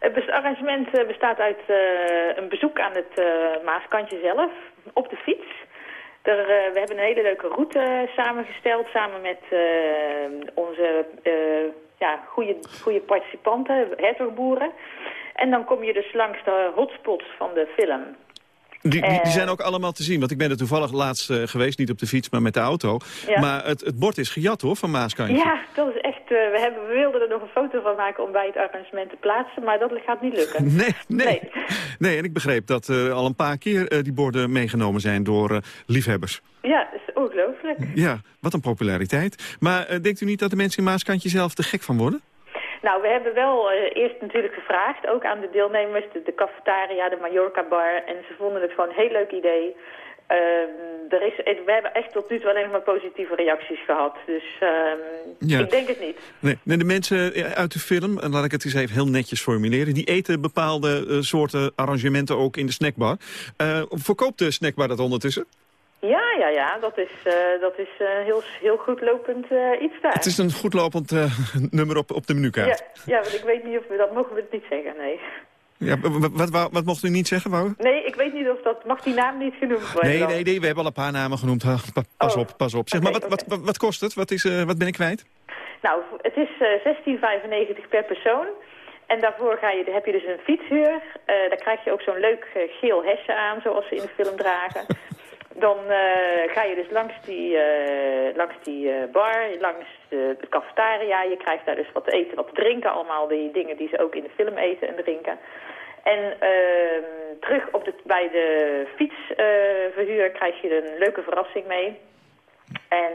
Het arrangement bestaat uit een bezoek aan het Maaskantje zelf, op de fiets. Er, uh, we hebben een hele leuke route samengesteld samen met uh, onze uh, ja, goede, goede participanten, hertogboeren. En dan kom je dus langs de hotspots van de film. Die, die, die Eh, zijn ook allemaal te zien, want ik ben er toevallig laatst eh, geweest, niet op de fiets, maar met de auto. Ja. Maar het, het bord is gejat hoor, van Maaskantje. Ja, dat is echt... eh, we, hebben, we wilden er nog een foto van maken om bij het arrangement te plaatsen, maar dat gaat niet lukken. Nee, nee. nee. en ik begreep dat al een paar keer die borden meegenomen zijn door liefhebbers. Ja, dat is ongelooflijk. Ja, wat een populariteit. Maar denkt u niet dat de mensen in Maaskantje zelf te gek van worden? Nou, we hebben wel eh, eerst natuurlijk gevraagd, ook aan de deelnemers, de, de cafetaria, de Mallorca bar. En ze vonden het gewoon een heel leuk idee. Ehm, er is, we hebben echt tot nu toe alleen maar positieve reacties gehad. Dus ehm, Ja. ik denk het niet. Nee, nee, de mensen eh, uit de film, en laat ik het eens even heel netjes formuleren... die eten bepaalde eh, soorten arrangementen ook in de snackbar. Eh, verkoopt de snackbar dat ondertussen? Ja, ja, ja, dat is, eh, dat is eh, heel, heel goed lopend eh, iets daar. Het is een goed lopend nummer op, op de menukaart. ja, ja, want ik weet niet of we dat mogen we het niet zeggen, nee. Ja, wat, wat, mocht u niet zeggen, wou? Nee, ik weet niet of dat... Mag die naam niet genoemd worden Nee, dan? nee, nee, we hebben al een paar namen genoemd. Pa- Pas Oh. op, pas op. Zeg maar, wat, wat, wat, kost het? Wat, is, wat ben ik kwijt? Nou, het is eh 16,95 per persoon. En daarvoor ga je, heb je dus een fietshuur. Daar krijg je ook zo'n leuk geel hesje aan, zoals ze in de film dragen. Dan eh, ga je dus langs die, eh, langs die eh, bar, langs de, de cafetaria. Je krijgt daar dus wat te eten, wat drinken. Allemaal die dingen die ze ook in de film eten en drinken. En ehm, terug op de, bij de fietsverhuur krijg je een leuke verrassing mee. En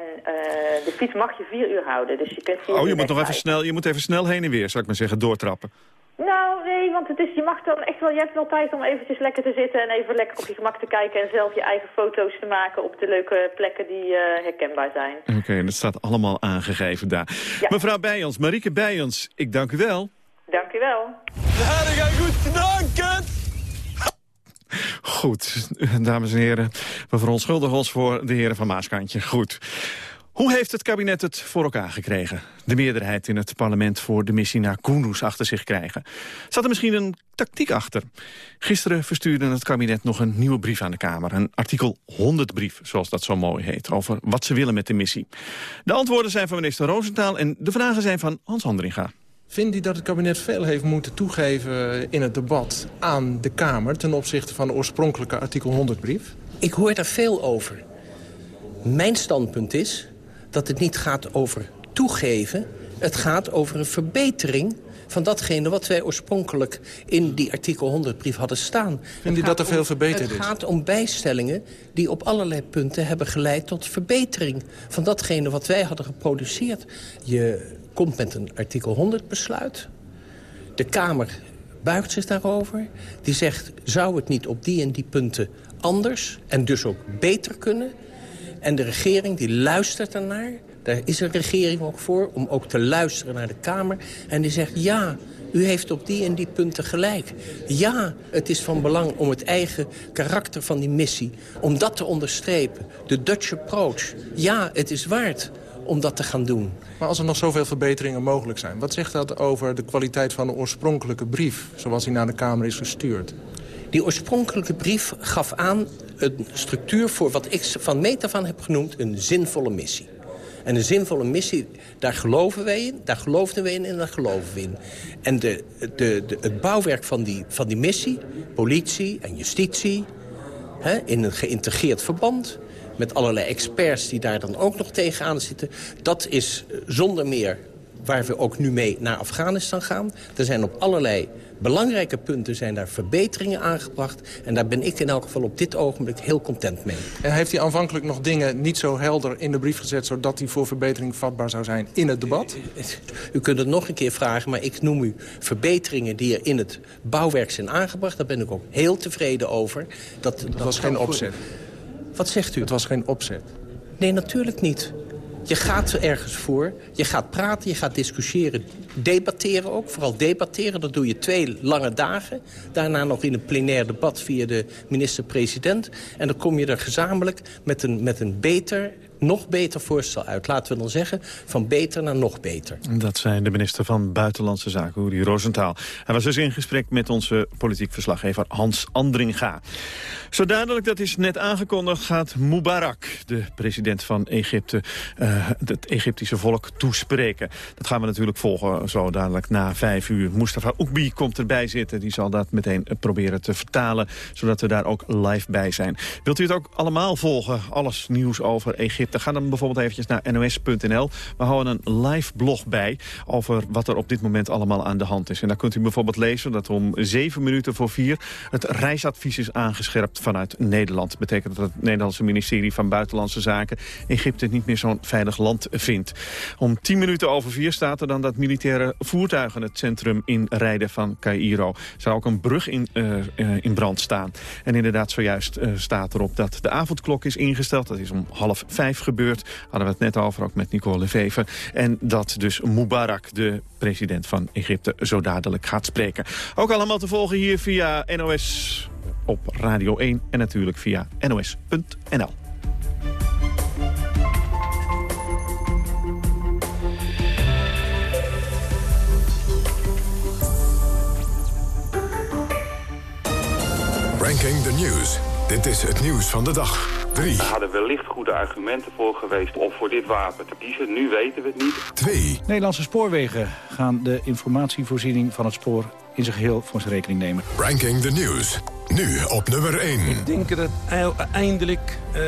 de fiets mag je vier uur houden. Dus je kunt vier Oh, je moet nog even snel, je moet even snel heen en weer, zou ik maar zeggen, doortrappen. Nou, nee, want het is, je mag dan echt wel, je hebt wel tijd om eventjes lekker te zitten en even lekker op je gemak te kijken en zelf je eigen foto's te maken op de leuke plekken die eh, herkenbaar zijn. Oké, dat staat allemaal aangegeven daar. Mevrouw Bijons, Marieke Bijons, ik dank u wel. Dank u wel. Gaat goed kut! Goed, dames en heren, we verontschuldigen ons voor de heren van Maaskantje. Goed. Hoe heeft het kabinet het voor elkaar gekregen? De meerderheid in het parlement voor de missie naar Kunduz achter zich krijgen. Zat er misschien een tactiek achter? Gisteren verstuurde het kabinet nog een nieuwe brief aan de Kamer. Een artikel 100 brief, zoals dat zo mooi heet, over wat ze willen met de missie. De antwoorden zijn van minister Roosentaal en de vragen zijn van Hans Andringa. Vindt u dat het kabinet veel heeft moeten toegeven in het debat aan de Kamer... ten opzichte van de oorspronkelijke artikel 100-brief? Ik hoor daar veel over. Mijn standpunt is dat het niet gaat over toegeven. Het gaat over een verbetering van datgene wat wij oorspronkelijk in die artikel 100-brief hadden staan. Vindt u Het dat er veel verbeterd Het is? gaat om bijstellingen die op allerlei punten hebben geleid tot verbetering van datgene wat wij hadden geproduceerd. Je komt met een artikel 100-besluit. De Kamer buigt zich daarover. Die zegt, zou het niet op die en die punten anders en dus ook beter kunnen? En de regering die luistert ernaar. Daar is een regering ook voor, om ook te luisteren naar de Kamer. En die zegt, ja, u heeft op die en die punten gelijk. Ja, het is van belang om het eigen karakter van die missie... om dat te onderstrepen. De Dutch approach. Ja, het is waard om dat te gaan doen. Maar als er nog zoveel verbeteringen mogelijk zijn... wat zegt dat over de kwaliteit van de oorspronkelijke brief... zoals die naar de Kamer is gestuurd? Die oorspronkelijke brief gaf aan een structuur voor wat ik van meet af aan heb genoemd een zinvolle missie. En een zinvolle missie, daar geloven wij in, daar geloofden we in en daar geloven we in. En de, de, de, het bouwwerk van die, van die missie, politie en justitie... Hè, in een geïntegreerd verband, met allerlei experts die daar dan ook nog tegenaan zitten... dat is eh, zonder meer waar we ook nu mee naar Afghanistan gaan. Er zijn op allerlei belangrijke punten zijn daar verbeteringen aangebracht. En daar ben ik in elk geval op dit ogenblik heel content mee. En heeft hij aanvankelijk nog dingen niet zo helder in de brief gezet... zodat hij voor verbetering vatbaar zou zijn in het debat? U kunt het nog een keer vragen, maar ik noem u verbeteringen die er in het bouwwerk zijn aangebracht. Daar ben ik ook heel tevreden over. Dat, dat was geen opzet. Wat zegt u? Het was geen opzet. Nee, natuurlijk niet. Je gaat ergens voor, je gaat praten, je gaat discussiëren, debatteren ook. Vooral debatteren, dat doe je twee lange dagen. Daarna nog in een plenair debat via de minister-president. En dan kom je er gezamenlijk met een, met een beter, nog beter voorstel uit. Laten we dan zeggen, van beter naar nog beter. Dat zei de minister van Buitenlandse Zaken, Uri Rosenthal. Hij was dus in gesprek met onze politiek verslaggever Hans Andringa. Zo duidelijk, dat is net aangekondigd, gaat Mubarak, de president van Egypte, uh, het Egyptische volk toespreken. Dat gaan we natuurlijk volgen zo dadelijk na vijf uur. Mustafa Oekbi komt erbij zitten, die zal dat meteen proberen te vertalen, zodat we daar ook live bij zijn. Wilt u het ook allemaal volgen, alles nieuws over Egypte? Ga dan bijvoorbeeld eventjes naar nos.nl. We houden een live blog bij over wat er op dit moment allemaal aan de hand is. En daar kunt u bijvoorbeeld lezen dat om zeven minuten voor vier het reisadvies is aangescherpt vanuit Nederland. Dat betekent dat het Nederlandse ministerie van Buitenlandse Zaken Egypte niet meer zo'n veilig land vindt. Om tien minuten over vier staat er dan dat militaire voertuigen het centrum inrijden van Cairo. Zou ook een brug in, uh, uh, in brand staan. En inderdaad zojuist uh, staat erop dat de avondklok is ingesteld. Dat is om half vijf gebeurd. Hadden we het net over, ook met Nicole Lefever. En dat dus Mubarak, de president van Egypte, zo dadelijk gaat spreken. Ook allemaal te volgen hier via NOS op Radio 1 en natuurlijk via nos.nl. Ranking the News. Dit is het nieuws van de dag. 3. Er hadden wellicht goede argumenten voor geweest om voor dit wapen te kiezen. Nu weten we het niet. 2. Nederlandse spoorwegen gaan de informatievoorziening van het spoor in zijn geheel voor zijn rekening nemen. Ranking the News. Nu op nummer 1. Ik denk dat eindelijk... Uh